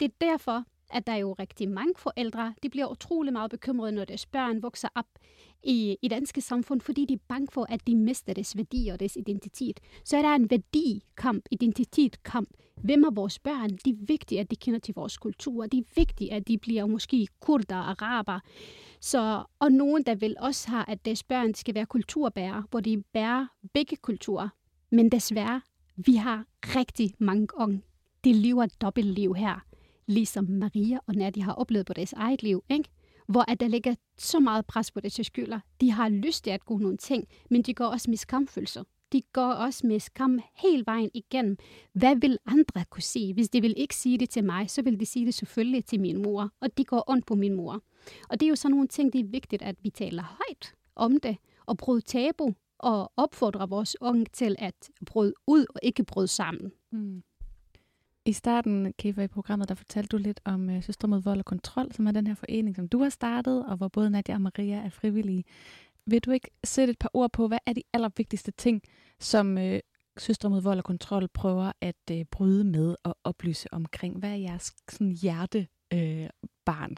Det er derfor, at der er jo rigtig mange forældre, de bliver utrolig meget bekymrede, når deres børn vokser op i, i danske samfund, fordi de er bange for, at de mister deres værdi og deres identitet. Så er der en værdikamp, identitetkamp. Hvem er vores børn? Det er vigtigt, at de kender til vores kultur. Det er vigtigt, at de bliver måske kurder, araber. Så, og nogen, der vil også have, at deres børn skal være kulturbærere, hvor de bærer begge kulturer. Men desværre, vi har rigtig mange unge. De lever dobbeltliv her ligesom Maria og Nadia har oplevet på deres eget liv, ikke? hvor at der ligger så meget pres på deres skylder. De har lyst til at gå nogle ting, men de går også med skamfølelse. De går også med skam hele vejen igennem. Hvad vil andre kunne sige? Hvis de vil ikke sige det til mig, så vil de sige det selvfølgelig til min mor. Og de går ondt på min mor. Og det er jo sådan nogle ting, det er vigtigt, at vi taler højt om det. Og bryde tabu og opfordre vores unge til at bryde ud og ikke bryde sammen. Mm. I starten, Kæfer, i programmet, der fortalte du lidt om uh, Søstre mod vold og kontrol, som er den her forening, som du har startet, og hvor både Nadia og Maria er frivillige. Vil du ikke sætte et par ord på, hvad er de allervigtigste ting, som uh, Søstre mod vold og kontrol prøver at uh, bryde med og oplyse omkring? Hvad er jeres sådan, hjertebarn?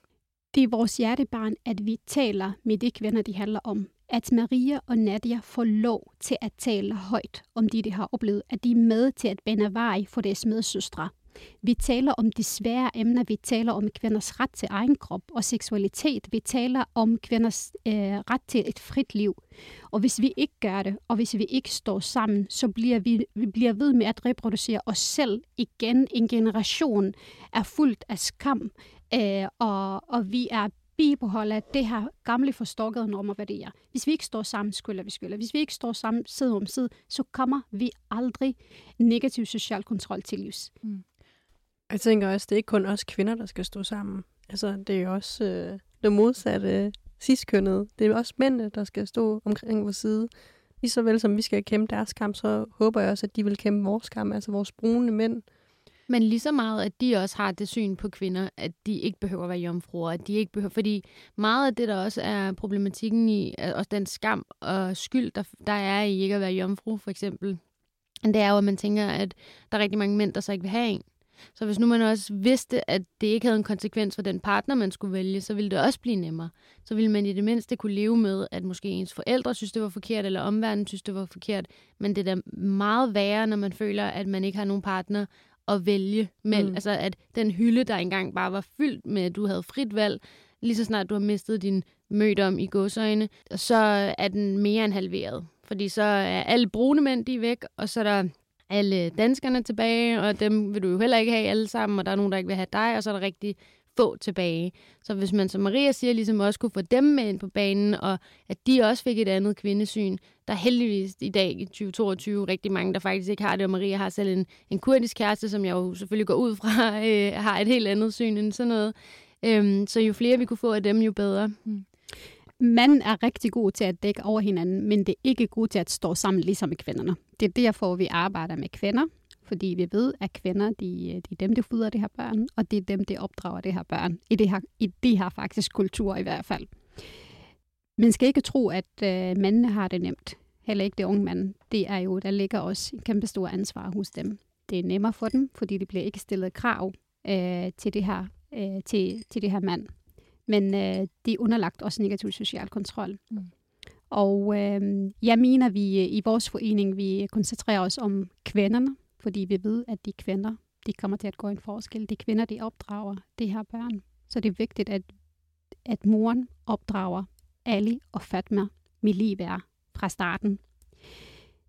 Det er vores hjertebarn, at vi taler med de kvinder, de handler om. At Maria og Nadia får lov til at tale højt om det, de har oplevet. At de er med til at bane vej for deres medsøstre. Vi taler om de svære emner. Vi taler om kvinders ret til egen krop og seksualitet. Vi taler om kvinders øh, ret til et frit liv. Og hvis vi ikke gør det, og hvis vi ikke står sammen, så bliver vi, vi bliver ved med at reproducere os selv igen. En generation er fuldt af skam, øh, og, og vi er bibeholde det her gamle forstokkede normer værdier. Hvis vi ikke står sammen, skylder vi skylder. Hvis vi ikke står sammen side om side, så kommer vi aldrig negativ social kontrol til livs. Mm. Jeg tænker også, det er ikke kun os kvinder, der skal stå sammen. Altså, det er jo også øh, det modsatte sidstkønnet. Det er også mændene, der skal stå omkring vores side. Lige så vel som vi skal kæmpe deres kamp, så håber jeg også, at de vil kæmpe vores kamp, altså vores brune mænd. Men lige så meget, at de også har det syn på kvinder, at de ikke behøver at være jomfruer, at de ikke behøver, fordi meget af det, der også er problematikken i, også den skam og skyld, der, der er i ikke at være jomfru, for eksempel, det er jo, at man tænker, at der er rigtig mange mænd, der så ikke vil have en. Så hvis nu man også vidste, at det ikke havde en konsekvens for den partner, man skulle vælge, så ville det også blive nemmere. Så ville man i det mindste kunne leve med, at måske ens forældre synes, det var forkert, eller omverdenen synes, det var forkert. Men det er da meget værre, når man føler, at man ikke har nogen partner at vælge mellem. Mm. Altså at den hylde, der engang bare var fyldt med, at du havde frit valg, lige så snart du har mistet din mødom i godsøjne, så er den mere end halveret. Fordi så er alle brune mænd, de er væk, og så er der alle danskerne tilbage, og dem vil du jo heller ikke have alle sammen, og der er nogen, der ikke vil have dig, og så er der rigtig få tilbage. Så hvis man, som Maria siger, ligesom også kunne få dem med ind på banen, og at de også fik et andet kvindesyn, der er heldigvis i dag i 2022 rigtig mange, der faktisk ikke har det, og Maria har selv en, en kurdisk kæreste, som jeg jo selvfølgelig går ud fra, øh, har et helt andet syn end sådan noget. Øhm, så jo flere vi kunne få af dem, jo bedre. Mm. Mænd er rigtig god til at dække over hinanden, men det er ikke god til at stå sammen ligesom med kvinderne. Det er derfor, vi arbejder med kvinder, fordi vi ved, at kvinder, de, de er dem, der føder det her børn, og det er dem, der opdrager det her børn, i det her, i det her faktisk kultur i hvert fald. Man skal ikke tro, at øh, mændene har det nemt. Heller ikke det unge mænd. Det er jo, der ligger også en kæmpe stor ansvar hos dem. Det er nemmere for dem, fordi det bliver ikke stillet krav øh, til, det her, øh, til, til det her mand. Men øh, det er underlagt også negativ social kontrol. Mm. Og øh, jeg mener, vi i vores forening, vi koncentrerer os om kvinderne, fordi vi ved, at de kvinder, de kommer til at gå en forskel. De kvinder, de opdrager de her børn. Så det er vigtigt, at, at moren opdrager Ali og Fatma med ligeværd fra starten.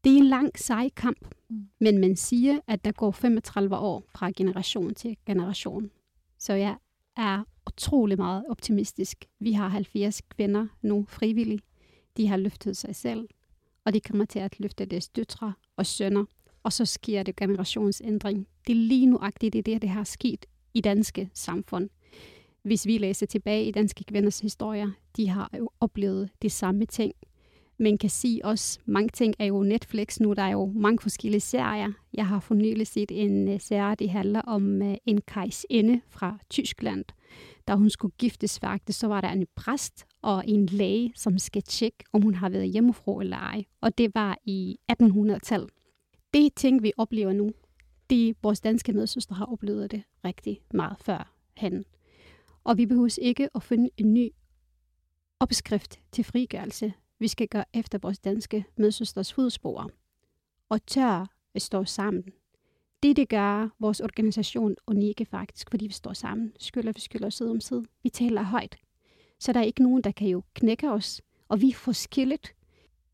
Det er en lang, sej kamp, mm. men man siger, at der går 35 år fra generation til generation. Så jeg er utrolig meget optimistisk. Vi har 70 kvinder nu frivillige. De har løftet sig selv, og de kommer til at løfte deres døtre og sønner og så sker det generationsændring. Det er lige nuagtigt det, det, det har sket i danske samfund. Hvis vi læser tilbage i danske kvinders historier, de har jo oplevet de samme ting. Man kan sige også, mange ting er jo Netflix nu, der er jo mange forskellige serier. Jeg har for nylig set en uh, serie, det handler om uh, en kejsinde fra Tyskland. Da hun skulle giftes faktisk, så var der en præst og en læge, som skal tjekke, om hun har været hjemmefru eller ej. Og det var i 1800-tallet det ting, vi oplever nu, de vores danske medsøstre har oplevet det rigtig meget før han. Og vi behøver ikke at finde en ny opskrift til frigørelse. Vi skal gøre efter vores danske medsøsters fodspor og tør at stå sammen. Det, det gør vores organisation unikke faktisk, fordi vi står sammen, skylder vi skylder side om side. Vi taler højt. Så der er ikke nogen, der kan jo knække os. Og vi er forskelligt.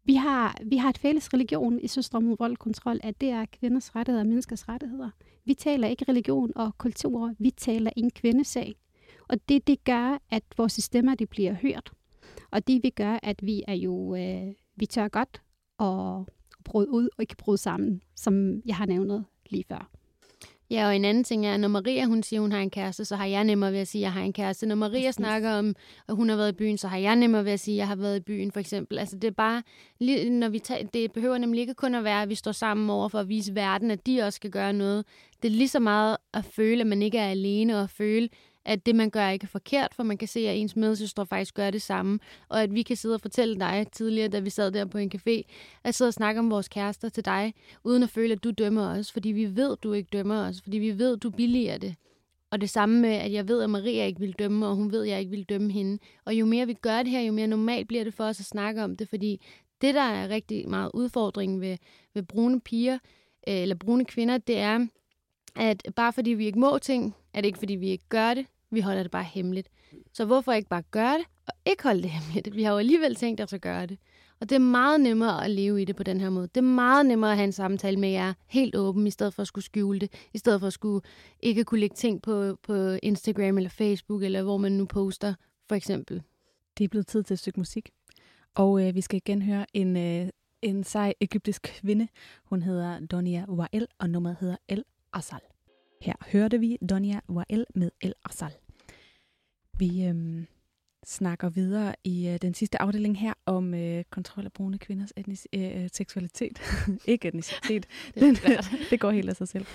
Vi har, vi har et fælles religion i Søstre mod vold kontrol, at det er kvinders rettigheder og menneskers rettigheder. Vi taler ikke religion og kultur, vi taler en kvindesag. Og det, det gør, at vores stemmer de bliver hørt. Og det vi gør, at vi er jo, øh, vi tør godt og bryde ud og ikke bryde sammen, som jeg har nævnet lige før. Ja, og en anden ting er, at når Maria hun siger, hun har en kæreste, så har jeg nemmere ved at sige, at jeg har en kæreste. Når Maria snakker om, at hun har været i byen, så har jeg nemmere ved at sige, at jeg har været i byen, for eksempel. Altså, det er bare, når vi tager, det behøver nemlig ikke kun at være, at vi står sammen over for at vise verden, at de også skal gøre noget. Det er lige så meget at føle, at man ikke er alene, og at føle, at det, man gør, ikke er forkert, for man kan se, at ens medsøstre faktisk gør det samme. Og at vi kan sidde og fortælle dig tidligere, da vi sad der på en café, at sidde og snakke om vores kærester til dig, uden at føle, at du dømmer os, fordi vi ved, du ikke dømmer os, fordi vi ved, du billiger det. Og det samme med, at jeg ved, at Maria ikke vil dømme, og hun ved, at jeg ikke vil dømme hende. Og jo mere vi gør det her, jo mere normalt bliver det for os at snakke om det, fordi det, der er rigtig meget udfordring ved, ved brune piger, øh, eller brune kvinder, det er, at bare fordi vi ikke må ting, er det ikke fordi vi ikke gør det, vi holder det bare hemmeligt. Så hvorfor ikke bare gøre det, og ikke holde det hemmeligt? Vi har jo alligevel tænkt os at gøre det. Og det er meget nemmere at leve i det på den her måde. Det er meget nemmere at have en samtale med jer helt åben, i stedet for at skulle skjule det. I stedet for at skulle ikke kunne lægge ting på, på Instagram eller Facebook, eller hvor man nu poster, for eksempel. Det er blevet tid til et stykke musik. Og øh, vi skal igen høre en, øh, en sej egyptisk kvinde. Hun hedder Donia Wael, og nummeret hedder El Asal. Her hørte vi Donia Wael med El Asal. Vi øh, snakker videre i øh, den sidste afdeling her om øh, kontrol af brune kvinders etnis, øh, øh, seksualitet. ikke etnicitet. Det Den- det går helt af sig selv.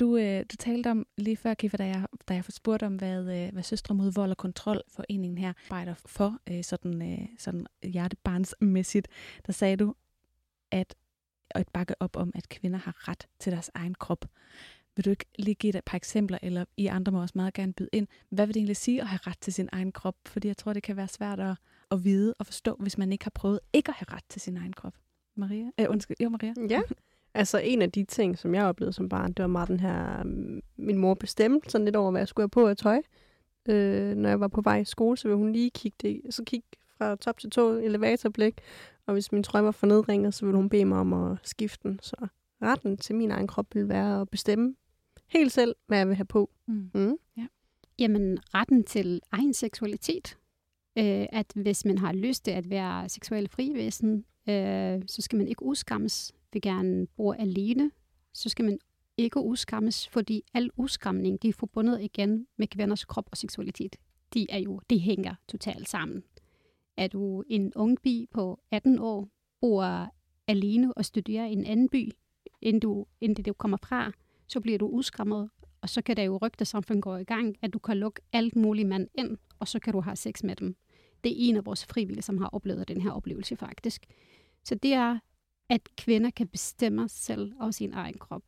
Du, øh, du talte om lige før, Kiffer, da jeg, da jeg spurgte om, hvad, øh, hvad Søstre mod vold og kontrol foreningen her arbejder for, øh, sådan, øh, sådan hjertebarnsmæssigt, der sagde du, at at bakke op om, at kvinder har ret til deres egen krop. Vil du ikke lige give et par eksempler, eller I andre må også meget gerne byde ind. Hvad vil det egentlig sige at have ret til sin egen krop? Fordi jeg tror, det kan være svært at, at vide og forstå, hvis man ikke har prøvet ikke at have ret til sin egen krop. Maria? Øh, undskyld, jo, Maria. Ja. Altså en af de ting, som jeg oplevede som barn, det var meget den her, mm, min mor bestemte sådan lidt over, hvad jeg skulle have på af tøj. Øh, når jeg var på vej i skole, så ville hun lige kigge, det, så kigge fra top til tå, elevatorblik. Og hvis min trøje var for nedringet, så ville hun bede mig om at skifte den. Så retten til min egen krop ville være at bestemme helt selv, hvad jeg vil have på. Mm. Mm. Jamen, retten til egen seksualitet. Øh, at hvis man har lyst til at være seksuel frivæsen, øh, så skal man ikke udskammes. Vil gerne bo alene, så skal man ikke udskammes, fordi al udskamning, de er forbundet igen med kvinders krop og seksualitet. De er jo, de hænger totalt sammen. Er du en ung bi på 18 år, bor alene og studerer i en anden by, inden du, inden du kommer fra, så bliver du udskammet, og så kan der jo rygtesamfund gå i gang, at du kan lukke alt muligt mand ind, og så kan du have sex med dem. Det er en af vores frivillige, som har oplevet den her oplevelse faktisk. Så det er, at kvinder kan bestemme selv over sin egen krop,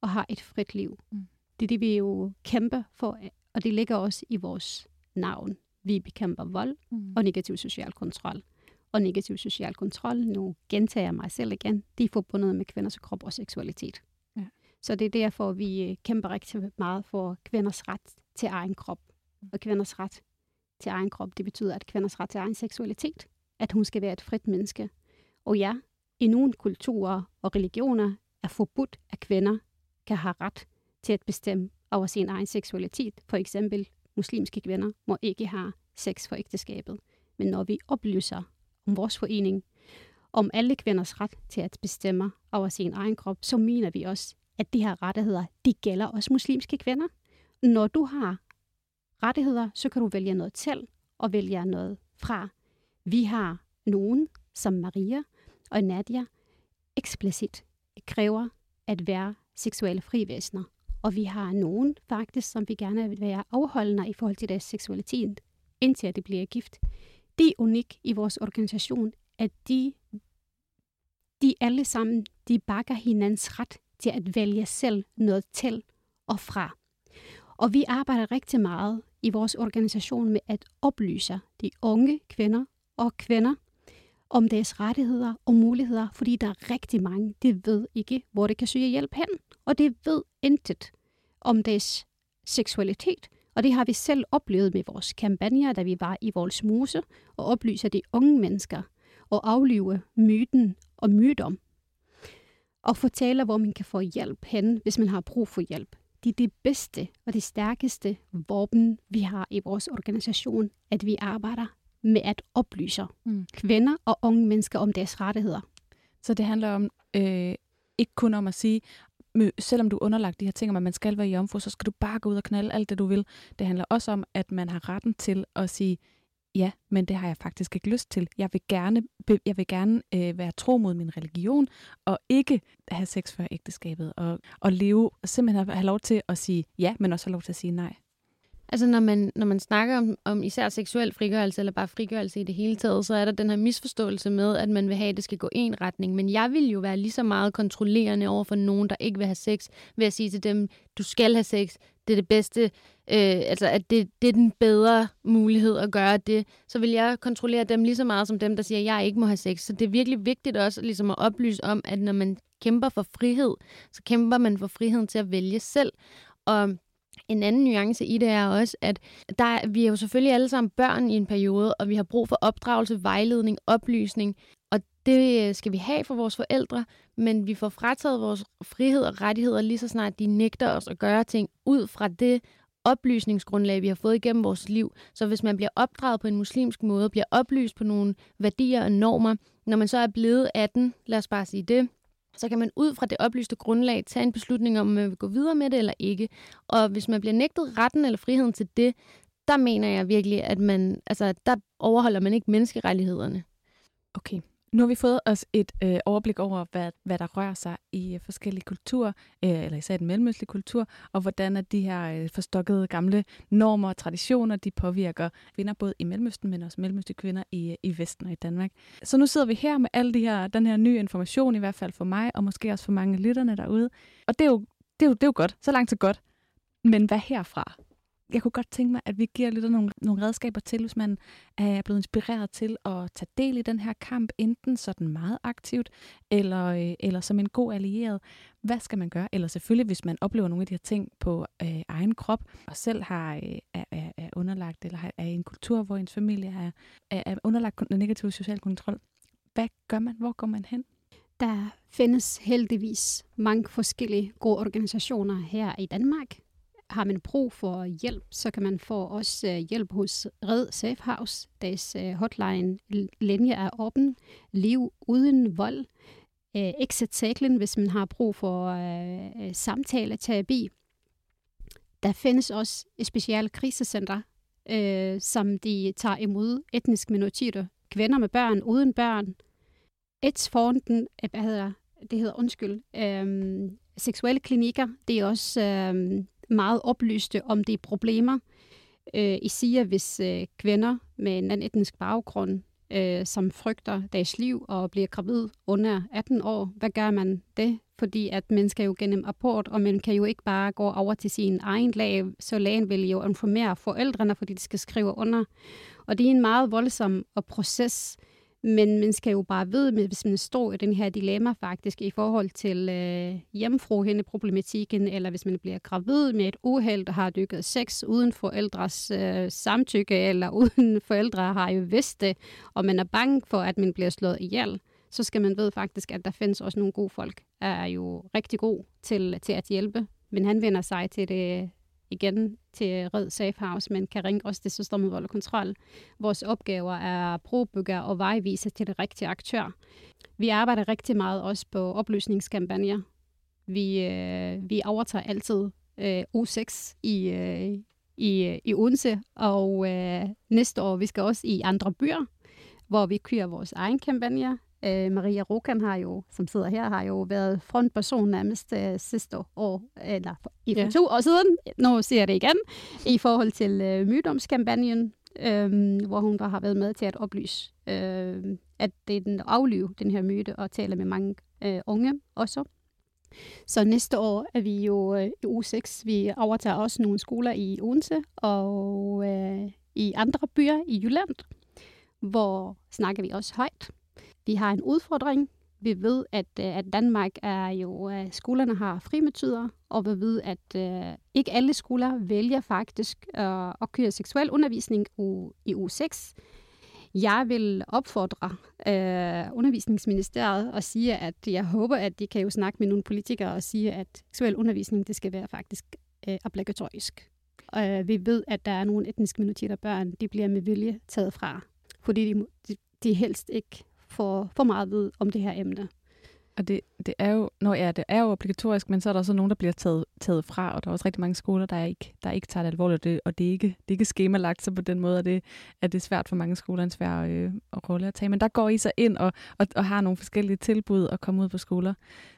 og har et frit liv. Mm. Det er det, vi jo kæmper for, og det ligger også i vores navn. Vi bekæmper vold Mm. og negativ social kontrol. Og negativ social kontrol, nu gentager jeg mig selv igen, det er forbundet med kvinders krop og seksualitet. Så det er derfor, vi øh, kæmper rigtig meget for kvinders ret til egen krop. Og kvinders ret til egen krop, det betyder, at kvinders ret til egen seksualitet, at hun skal være et frit menneske. Og ja, i nogle kulturer og religioner er forbudt, at kvinder kan have ret til at bestemme over sin egen seksualitet. For eksempel, muslimske kvinder må ikke have sex for ægteskabet. Men når vi oplyser om vores forening, om alle kvinders ret til at bestemme over sin egen krop, så mener vi også, at de her rettigheder, de gælder også muslimske kvinder. Når du har rettigheder, så kan du vælge noget til og vælge noget fra. Vi har nogen, som Maria og Nadia, eksplicit kræver at være seksuelle frivæsener. Og vi har nogen faktisk, som vi gerne vil være afholdende i forhold til deres seksualitet, indtil det bliver gift. Det er unik i vores organisation, at de, de alle sammen, de bakker hinandens ret til at vælge selv noget til og fra. Og vi arbejder rigtig meget i vores organisation med at oplyse de unge kvinder og kvinder om deres rettigheder og muligheder, fordi der er rigtig mange, de ved ikke, hvor de kan søge hjælp hen, og de ved intet om deres seksualitet. Og det har vi selv oplevet med vores kampagner, da vi var i Voldsmose og oplyser de unge mennesker og aflive myten og mytom. Og fortæller, hvor man kan få hjælp hen, hvis man har brug for hjælp. Det er det bedste og det stærkeste våben, vi har i vores organisation, at vi arbejder med at oplyse Mm. kvinder og unge mennesker om deres rettigheder. Så det handler om øh, ikke kun om at sige, selvom du er underlagt de her ting, om at man skal være jomfru, så skal du bare gå ud og knalde alt det, du vil. Det handler også om, at man har retten til at sige, ja, men det har jeg faktisk ikke lyst til. Jeg vil gerne, jeg vil gerne øh, være tro mod min religion, og ikke have sex før ægteskabet, og, og leve, simpelthen have, have lov til at sige ja, men også have lov til at sige nej. Altså når man, når man snakker om, om især seksuel frigørelse, eller bare frigørelse i det hele taget, så er der den her misforståelse med, at man vil have, at det skal gå en retning. Men jeg vil jo være lige så meget kontrollerende over for nogen, der ikke vil have sex, ved at sige til dem, du skal have sex, det er det bedste, øh, altså at det, det er den bedre mulighed at gøre det, så vil jeg kontrollere dem lige så meget som dem, der siger, at jeg ikke må have sex. Så det er virkelig vigtigt også ligesom at oplyse om, at når man kæmper for frihed, så kæmper man for friheden til at vælge selv. Og en anden nuance i det er også, at der, vi er jo selvfølgelig alle sammen børn i en periode, og vi har brug for opdragelse, vejledning, oplysning, og det øh, skal vi have for vores forældre, men vi får frataget vores frihed og rettigheder lige så snart de nægter os at gøre ting ud fra det oplysningsgrundlag, vi har fået igennem vores liv. Så hvis man bliver opdraget på en muslimsk måde, bliver oplyst på nogle værdier og normer, når man så er blevet 18, lad os bare sige det, så kan man ud fra det oplyste grundlag tage en beslutning om, om man vil gå videre med det eller ikke. Og hvis man bliver nægtet retten eller friheden til det, der mener jeg virkelig, at man, altså, der overholder man ikke menneskerettighederne. Okay, nu har vi fået os et øh, overblik over, hvad, hvad der rører sig i øh, forskellige kulturer, øh, eller især den mellemøstlige kultur, og hvordan at de her øh, forstokkede gamle normer og traditioner, de påvirker kvinder både i Mellemøsten, men også mellemøstlige kvinder i, øh, i Vesten og i Danmark. Så nu sidder vi her med alle de her, den her nye information, i hvert fald for mig, og måske også for mange lytterne derude. Og det er jo, det er jo, det er jo godt, så langt så godt. Men hvad herfra? Jeg kunne godt tænke mig, at vi giver lidt nogle, nogle redskaber til, hvis man er blevet inspireret til at tage del i den her kamp, enten sådan meget aktivt, eller, øh, eller som en god allieret. Hvad skal man gøre? Eller selvfølgelig, hvis man oplever nogle af de her ting på øh, egen krop, og selv har, øh, er, er, er underlagt, eller er i en kultur, hvor ens familie er, er, er underlagt negativ social kontrol. Hvad gør man? Hvor går man hen? Der findes heldigvis mange forskellige gode organisationer her i Danmark, har man brug for hjælp, så kan man få også øh, hjælp hos Red Safe House. Deres øh, hotline linje er åben. Liv uden vold. Øh, Exit Cycling, hvis man har brug for øh, samtale-terapi. Der findes også et specielt krisecenter, øh, som de tager imod etniske minoriteter. Kvinder med børn, uden børn. Et fonden, hvad hedder det hedder, undskyld, øh, seksuelle klinikker, det er også øh, meget oplyste om de problemer. Øh, I siger, hvis øh, kvinder med en anden etnisk baggrund, øh, som frygter deres liv og bliver gravid under 18 år, hvad gør man det? Fordi at man skal jo gennem apport, og man kan jo ikke bare gå over til sin egen lag, så lægen vil jo informere forældrene, fordi de skal skrive under. Og det er en meget voldsom øh, proces, men man skal jo bare vide, hvis man står i den her dilemma faktisk i forhold til øh, hjemmefruhændeproblematikken, eller hvis man bliver gravid med et uheld, der har dykket sex uden forældres øh, samtykke, eller uden forældre har jo vidst det, og man er bange for, at man bliver slået ihjel, så skal man vide faktisk, at der findes også nogle gode folk, er jo rigtig god til, til at hjælpe. Men han vender sig til det igen til Red Safe House, men kan ringe også til Søster mod vold og kontrol. Vores opgaver er brobygger og vejviser til det rigtige aktør. Vi arbejder rigtig meget også på oplysningskampagner. Vi, øh, vi overtager altid øh, U6 i, øh, i, i Odense, og øh, næste år vi skal også i andre byer, hvor vi kører vores egen kampagne. Øh, Maria Rokan har jo, som sidder her, har jo været frontperson nærmest øh, sidste år, eller i for ja. to år siden, nu siger jeg det igen, i forhold til øh, mydomskampagnen, øh, hvor hun der har været med til at oplyse, øh, at det er den aflive, den her myte, og tale med mange øh, unge også. Så næste år er vi jo øh, i u 6. Vi overtager også nogle skoler i Odense og øh, i andre byer i Jylland, hvor snakker vi også højt vi har en udfordring. Vi ved, at, øh, at Danmark er jo, at skolerne har frimetoder, og vi ved, at uh, ikke alle skoler vælger faktisk uh, at køre seksuel undervisning u, i u 6. Jeg vil opfordre uh, undervisningsministeriet og sige, at jeg håber, at de kan jo snakke med nogle politikere og sige, at seksuel undervisning det skal være faktisk uh, obligatorisk. Uh, vi ved, at der er nogle etniske minoriteter børn, de bliver med vilje taget fra, fordi de, de, de helst ikke får for meget ved om det her emne. Og det, det er jo, når ja, det er jo obligatorisk, men så er der også nogen, der bliver taget, taget fra, og der er også rigtig mange skoler, der ikke, der ikke tager det alvorligt, og det, og det er ikke, det er ikke skemalagt, så på den måde er det, er det svært for mange skoler en svær øh, rolle at tage. Men der går I så ind og, og, og har nogle forskellige tilbud og komme ud på skoler.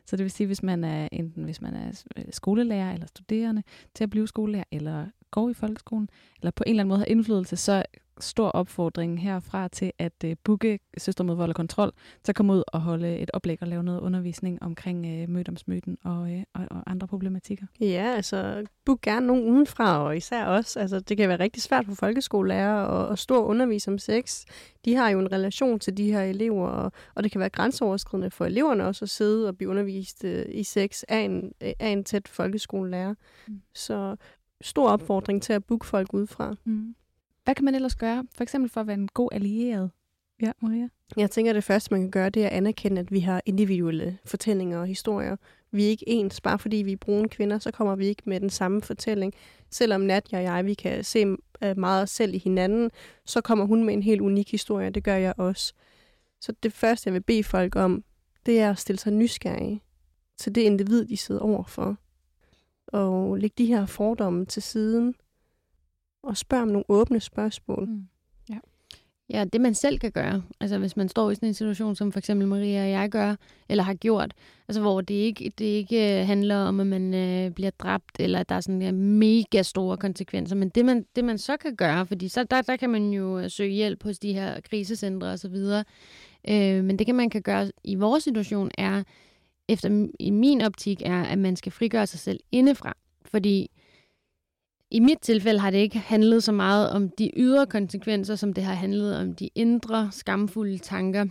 Så det vil sige, hvis man er enten hvis man er øh, skolelærer eller studerende til at blive skolelærer, eller går i folkeskolen, eller på en eller anden måde har indflydelse, så stor opfordring herfra til at uh, booke Søster mod vold og kontrol, så komme ud og holde et oplæg og lave noget undervisning omkring uh, mødomsmøden og, uh, og, og andre problematikker. Ja, altså book gerne nogen udenfra, og især os. Altså, det kan være rigtig svært for folkeskolelærer at, at stå og undervise om sex. De har jo en relation til de her elever, og, og det kan være grænseoverskridende for eleverne også at sidde og blive undervist uh, i sex af en, af en tæt folkeskolelærer. Mm. Så stor opfordring til at booke folk udefra. Mm. Hvad kan man ellers gøre, for eksempel for at være en god allieret? Ja, Maria? Jeg tænker, at det første, man kan gøre, det er at anerkende, at vi har individuelle fortællinger og historier. Vi er ikke ens, bare fordi vi er brune kvinder, så kommer vi ikke med den samme fortælling. Selvom Natja og jeg, vi kan se øh, meget os selv i hinanden, så kommer hun med en helt unik historie, det gør jeg også. Så det første, jeg vil bede folk om, det er at stille sig nysgerrige til det individ, de sidder overfor. Og lægge de her fordomme til siden, og spørge om nogle åbne spørgsmål. Mm. Ja. ja, det man selv kan gøre, altså hvis man står i sådan en situation, som for eksempel Maria og jeg gør, eller har gjort, altså hvor det ikke, det ikke handler om, at man øh, bliver dræbt, eller at der er sådan ja, mega store konsekvenser, men det man, det man så kan gøre, fordi så der, der kan man jo øh, søge hjælp hos de her krisecentre osv., øh, men det kan man kan gøre i vores situation er, efter i min optik, er, at man skal frigøre sig selv indefra. Fordi i mit tilfælde har det ikke handlet så meget om de ydre konsekvenser, som det har handlet om de indre, skamfulde tanker.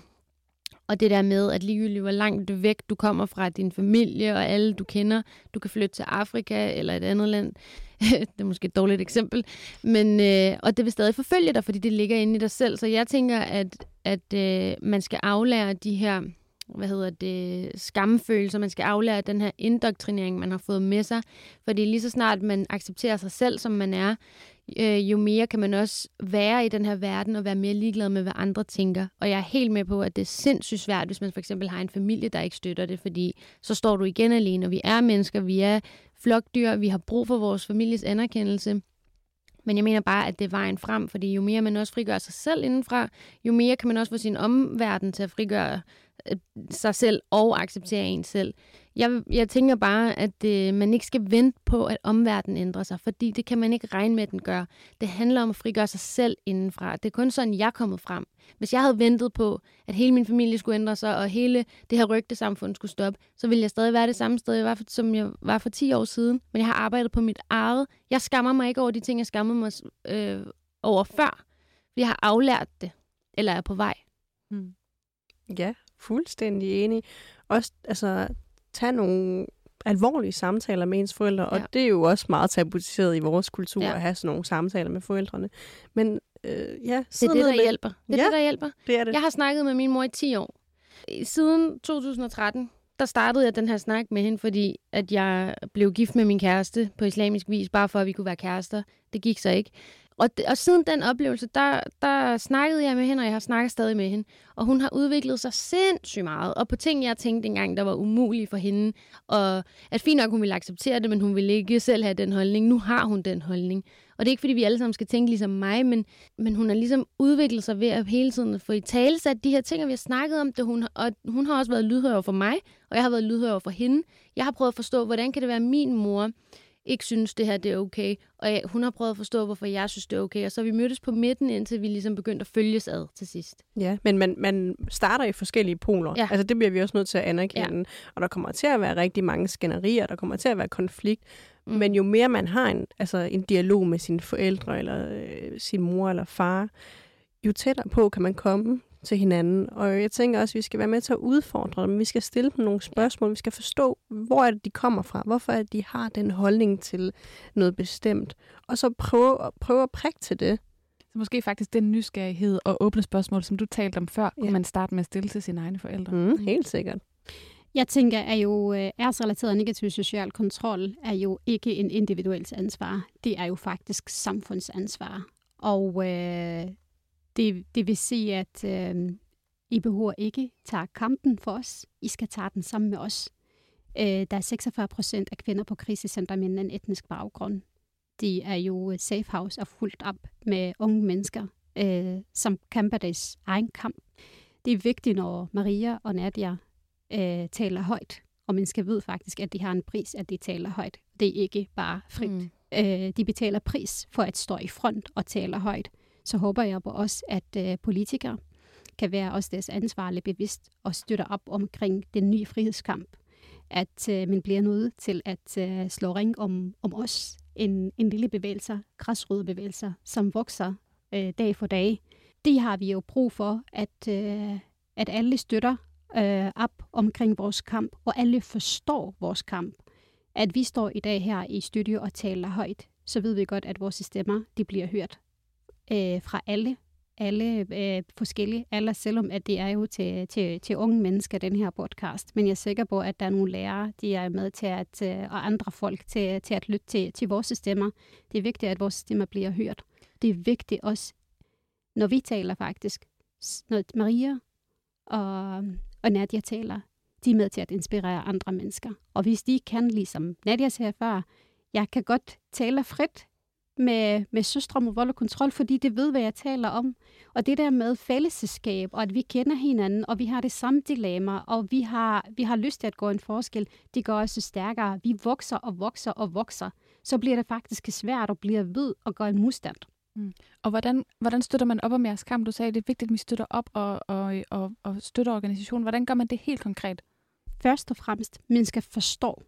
Og det der med, at ligegyldigt hvor langt væk du kommer fra din familie og alle du kender, du kan flytte til Afrika eller et andet land. det er måske et dårligt eksempel. Men, øh, og det vil stadig forfølge dig, fordi det ligger inde i dig selv. Så jeg tænker, at, at øh, man skal aflære de her hvad hedder det, skamfølelse, Man skal aflære den her indoktrinering, man har fået med sig. Fordi lige så snart man accepterer sig selv, som man er, øh, jo mere kan man også være i den her verden og være mere ligeglad med, hvad andre tænker. Og jeg er helt med på, at det er sindssygt svært, hvis man for eksempel har en familie, der ikke støtter det, fordi så står du igen alene, og vi er mennesker, vi er flokdyr, vi har brug for vores families anerkendelse. Men jeg mener bare, at det er vejen frem, fordi jo mere man også frigør sig selv indenfra, jo mere kan man også få sin omverden til at frigøre sig selv og acceptere en selv. Jeg, jeg tænker bare, at øh, man ikke skal vente på, at omverdenen ændrer sig, fordi det kan man ikke regne med, at den gør. Det handler om at frigøre sig selv indenfra. Det er kun sådan, jeg er kommet frem. Hvis jeg havde ventet på, at hele min familie skulle ændre sig, og hele det her rygtesamfund skulle stoppe, så ville jeg stadig være det samme sted, jeg var, som jeg var for 10 år siden. Men jeg har arbejdet på mit eget. Jeg skammer mig ikke over de ting, jeg skammede mig øh, over før. Jeg har aflært det, eller er på vej. Hmm. Ja, fuldstændig enig. Også altså, tage nogle alvorlige samtaler med ens forældre, ja. og det er jo også meget tabuiseret i vores kultur ja. at have sådan nogle samtaler med forældrene. Men øh, ja, det er det, der med... hjælper. Det er ja, det, der hjælper. Det er det. Jeg har snakket med min mor i 10 år. Siden 2013, der startede jeg den her snak med hende, fordi at jeg blev gift med min kæreste på islamisk vis, bare for at vi kunne være kærester. Det gik så ikke. Og, og siden den oplevelse, der, der snakkede jeg med hende, og jeg har snakket stadig med hende. Og hun har udviklet sig sindssygt meget. Og på ting, jeg tænkte engang, der var umulige for hende. Og at fint nok, hun ville acceptere det, men hun ville ikke selv have den holdning. Nu har hun den holdning. Og det er ikke, fordi vi alle sammen skal tænke ligesom mig, men, men hun har ligesom udviklet sig ved at hele tiden få i tale sat de her ting, og vi har snakket om det. Hun, og hun har også været lydhør for mig, og jeg har været lydhør for hende. Jeg har prøvet at forstå, hvordan kan det være min mor, ikke synes, det her det er okay. Og jeg, hun har prøvet at forstå, hvorfor jeg synes, det er okay. Og så vi mødtes på midten, indtil vi ligesom begyndte at følges ad til sidst. Ja, men man, man starter i forskellige poler. Ja. Altså det bliver vi også nødt til at anerkende. Ja. Og der kommer til at være rigtig mange skænderier, der kommer til at være konflikt. Mm. Men jo mere man har en, altså en dialog med sine forældre, eller øh, sin mor eller far, jo tættere på kan man komme til hinanden. Og jeg tænker også, at vi skal være med til at udfordre dem. Vi skal stille dem nogle spørgsmål. Vi skal forstå, hvor er det, de kommer fra. Hvorfor er det, de har den holdning til noget bestemt. Og så prøve, prøve at prikke til det. Så måske faktisk den nysgerrighed og åbne spørgsmål, som du talte om før, ja. kunne man starte med at stille til sine egne forældre. Mm, helt sikkert. Jeg tænker, at jo øh, æresrelateret negativ social kontrol er jo ikke en individuelt ansvar. Det er jo faktisk samfundsansvar. Og øh, det, det vil sige, at øh, I behøver ikke tage kampen for os. I skal tage den sammen med os. Øh, der er 46 procent af kvinder på krisecenter med en etnisk baggrund. De er jo safe house og fuldt op med unge mennesker, øh, som kæmper deres egen kamp. Det er vigtigt, når Maria og Nadia øh, taler højt, og man skal vide faktisk, at de har en pris, at de taler højt. Det er ikke bare frit. Mm. Øh, de betaler pris for at stå i front og tale højt. Så håber jeg på os, at øh, politikere kan være også deres ansvarlige bevidst og støtte op omkring den nye frihedskamp. At øh, man bliver nødt til at øh, slå ring om, om os. En, en lille bevægelse, græsrødbevægelser, som vokser øh, dag for dag. Det har vi jo brug for, at, øh, at alle støtter øh, op omkring vores kamp, og alle forstår vores kamp. At vi står i dag her i studio og taler højt, så ved vi godt, at vores stemmer de bliver hørt øh, fra alle alle øh, forskellige alder, selvom at det er jo til, til, til unge mennesker, den her podcast. Men jeg er sikker på, at der er nogle lærere, de er med til at, øh, og andre folk til, til at lytte til, til vores stemmer. Det er vigtigt, at vores stemmer bliver hørt. Det er vigtigt også, når vi taler faktisk, når Maria og, og Nadia taler, de er med til at inspirere andre mennesker. Og hvis de kan, ligesom Nadia sagde før, jeg kan godt tale frit, med, med søstre mod vold og kontrol, fordi det ved, hvad jeg taler om. Og det der med fællesskab, og at vi kender hinanden, og vi har det samme dilemma, og vi har, vi har lyst til at gå en forskel, det gør os stærkere. Vi vokser og vokser og vokser. Så bliver det faktisk svært at blive ved og gøre en modstand. Mm. Og hvordan, hvordan støtter man op om jeres kamp? Du sagde, at det er vigtigt, at vi støtter op og, og, og, og støtter organisationen. Hvordan gør man det helt konkret? Først og fremmest, man skal forstå,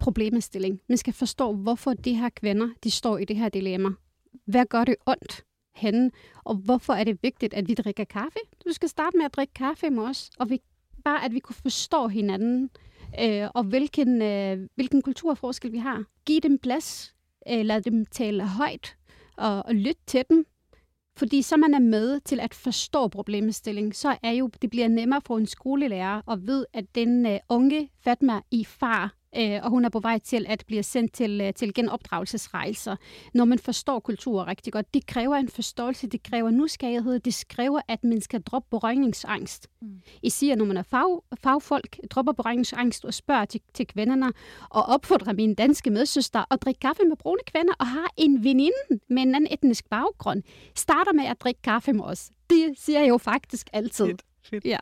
problemstilling. Man skal forstå, hvorfor de her kvinder de står i det her dilemma. Hvad gør det ondt henne? Og hvorfor er det vigtigt, at vi drikker kaffe? Du skal starte med at drikke kaffe med os, og vi, bare at vi kunne forstå hinanden, øh, og hvilken, øh, hvilken kulturforskel vi har. Giv dem plads, øh, lad dem tale højt, og, og lyt til dem. Fordi så man er med til at forstå problemstillingen, så er jo, det bliver nemmere for en skolelærer at vide, at den uh, unge Fatma i far øh, og hun er på vej til at blive sendt til, øh, til genopdragelsesrejser. Når man forstår kultur rigtig godt, det kræver en forståelse, det kræver nysgerrighed, det kræver, at man skal droppe berøringsangst. Mm. I siger, når man er fag, fagfolk, dropper berøringsangst og spørger til, til kvinderne, og opfordrer mine danske medsøster at drikke kaffe med brune kvinder, og har en veninde med en anden etnisk baggrund, starter med at drikke kaffe med os. Det siger jeg jo faktisk altid. Fedt, fedt. Ja.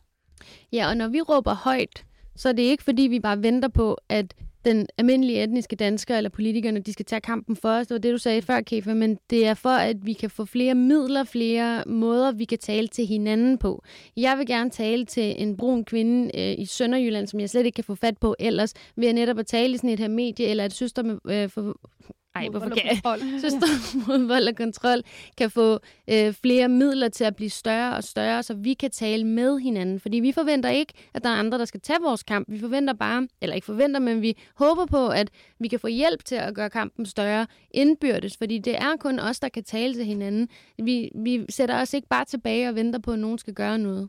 ja, og når vi råber højt, så er det ikke, fordi vi bare venter på, at den almindelige etniske dansker eller politikerne, de skal tage kampen for os. Det var det, du sagde før, Kefa, men det er for, at vi kan få flere midler, flere måder, vi kan tale til hinanden på. Jeg vil gerne tale til en brun kvinde øh, i Sønderjylland, som jeg slet ikke kan få fat på ellers, ved at netop at tale i sådan et her medie, eller et søster med, øh, for, ej, hvorfor kan jeg? Søster mod vold og kontrol kan få øh, flere midler til at blive større og større, så vi kan tale med hinanden. Fordi vi forventer ikke, at der er andre, der skal tage vores kamp. Vi forventer bare, eller ikke forventer, men vi håber på, at vi kan få hjælp til at gøre kampen større indbyrdes. Fordi det er kun os, der kan tale til hinanden. Vi, vi sætter os ikke bare tilbage og venter på, at nogen skal gøre noget.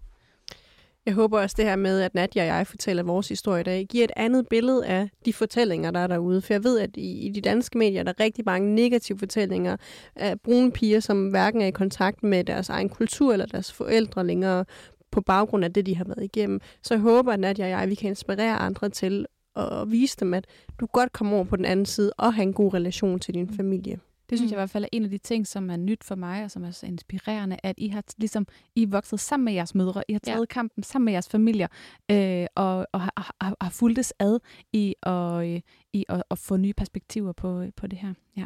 Jeg håber også det her med, at Nadia og jeg fortæller vores historie i dag, giver et andet billede af de fortællinger, der er derude. For jeg ved, at i, i de danske medier der er rigtig mange negative fortællinger af brune piger, som hverken er i kontakt med deres egen kultur eller deres forældre længere på baggrund af det, de har været igennem. Så jeg håber, at Nadia og jeg vi kan inspirere andre til at vise dem, at du godt kommer over på den anden side og have en god relation til din familie. Det synes mm. jeg i hvert fald er en af de ting, som er nyt for mig, og som er så inspirerende, at I har ligesom I er vokset sammen med jeres mødre. I har taget ja. kampen sammen med jeres familier, øh, og, og har, har, har fulgtes ad i, og, i at, at få nye perspektiver på, på det her. Ja.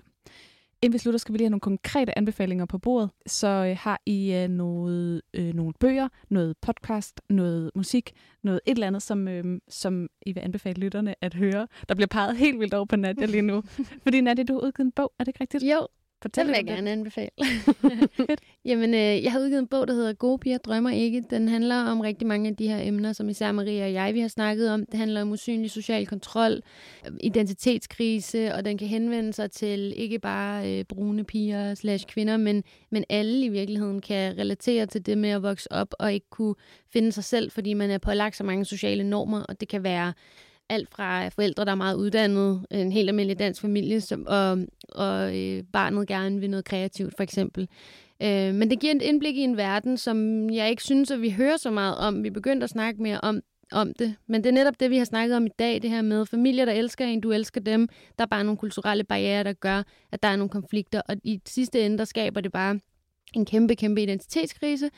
Inden vi slutter, skal vi lige have nogle konkrete anbefalinger på bordet. Så øh, har I øh, noget, øh, nogle bøger, noget podcast, noget musik, noget et eller andet, som, øh, som I vil anbefale lytterne at høre. Der bliver peget helt vildt over på Nadia lige nu. Fordi Nadia, du har udgivet en bog, er det ikke rigtigt? Jo, Fortæl det vil jeg det. gerne anbefale. Jamen, øh, jeg har udgivet en bog, der hedder Gode piger drømmer ikke. Den handler om rigtig mange af de her emner, som især Maria og jeg vi har snakket om. Det handler om usynlig social kontrol, identitetskrise, og den kan henvende sig til ikke bare øh, brune piger slash kvinder, men, men alle i virkeligheden kan relatere til det med at vokse op og ikke kunne finde sig selv, fordi man er pålagt så mange sociale normer, og det kan være alt fra forældre, der er meget uddannede, en helt almindelig dansk familie, som, og, og øh, barnet gerne vil noget kreativt, for eksempel. Øh, men det giver et indblik i en verden, som jeg ikke synes, at vi hører så meget om. Vi begyndte at snakke mere om om det. Men det er netop det, vi har snakket om i dag, det her med familier, der elsker en, du elsker dem. Der er bare nogle kulturelle barriere, der gør, at der er nogle konflikter. Og i sidste ende, der skaber det bare en kæmpe, kæmpe identitetskrise,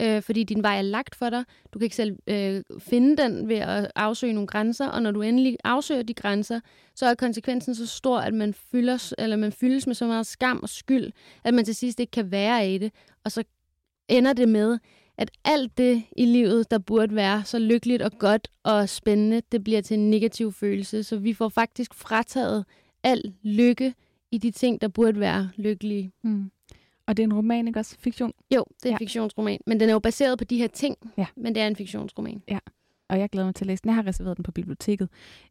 øh, fordi din vej er lagt for dig. Du kan ikke selv øh, finde den ved at afsøge nogle grænser, og når du endelig afsøger de grænser, så er konsekvensen så stor, at man, fylder, eller man fyldes med så meget skam og skyld, at man til sidst ikke kan være i det, og så ender det med, at alt det i livet, der burde være så lykkeligt og godt og spændende, det bliver til en negativ følelse. Så vi får faktisk frataget al lykke i de ting, der burde være lykkelige. Mm. Og det er en roman, ikke også? Fiktion? Jo, det er en ja. fiktionsroman. Men den er jo baseret på de her ting. Ja. Men det er en fiktionsroman. Ja. Og jeg glæder mig til at læse den. Jeg har reserveret den på biblioteket.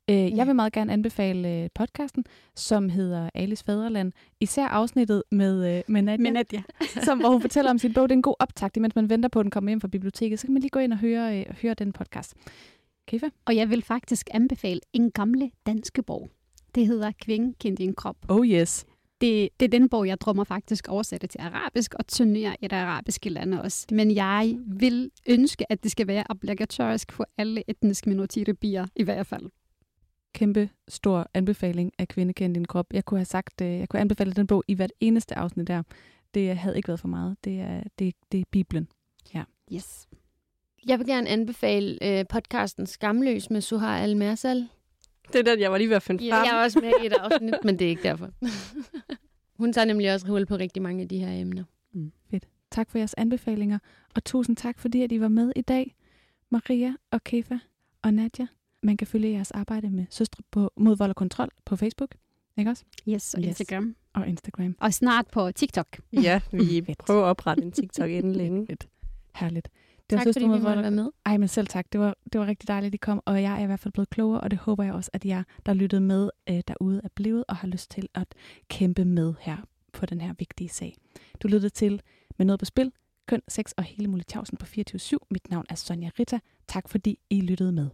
Øh, ja. Jeg vil meget gerne anbefale øh, podcasten, som hedder Alice Fæderland. Især afsnittet med, øh, med Nadia, med Nadia. som, hvor hun fortæller om sin bog. Det er en god optakt, mens man venter på, at den kommer hjem fra biblioteket. Så kan man lige gå ind og høre, øh, høre den podcast. Kifa? Og jeg vil faktisk anbefale en gamle danske bog. Det hedder Kvinde kendt din krop. Oh yes det, det er den bog, jeg drømmer faktisk oversætte til arabisk og turnere i det arabiske lande også. Men jeg vil ønske, at det skal være obligatorisk for alle etniske minoriteter i hvert fald. Kæmpe stor anbefaling af Kvindekend din krop. Jeg kunne have sagt, øh, jeg kunne anbefale den bog i hvert eneste afsnit der. Det havde ikke været for meget. Det er, det, det er Bibelen. Ja. Yes. Jeg vil gerne anbefale øh, podcasten Skamløs med Suhar Al-Mersal. Det er den, jeg var lige ved at finde frem. Ja, jeg er også med i et afsnit, men det er ikke derfor. Hun tager nemlig også hul på rigtig mange af de her emner. Mm, fedt. Tak for jeres anbefalinger, og tusind tak, fordi at I var med i dag. Maria og Kefa og Nadja. Man kan følge jeres arbejde med Søstre på, mod vold og kontrol på Facebook. Ikke også? Yes, og yes. Instagram. Og Instagram. Og snart på TikTok. Ja, vi prøver at oprette en TikTok inden længe. Herligt. Det tak, fordi vi måtte være med. Ej, men selv tak. Det var, det var rigtig dejligt, at I kom, og jeg er i hvert fald blevet klogere, og det håber jeg også, at jer, der lyttede med øh, derude, er blevet og har lyst til at kæmpe med her på den her vigtige sag. Du lyttede til Med noget på spil, køn, sex og hele mulige på 24-7. Mit navn er Sonja Ritter. Tak fordi I lyttede med.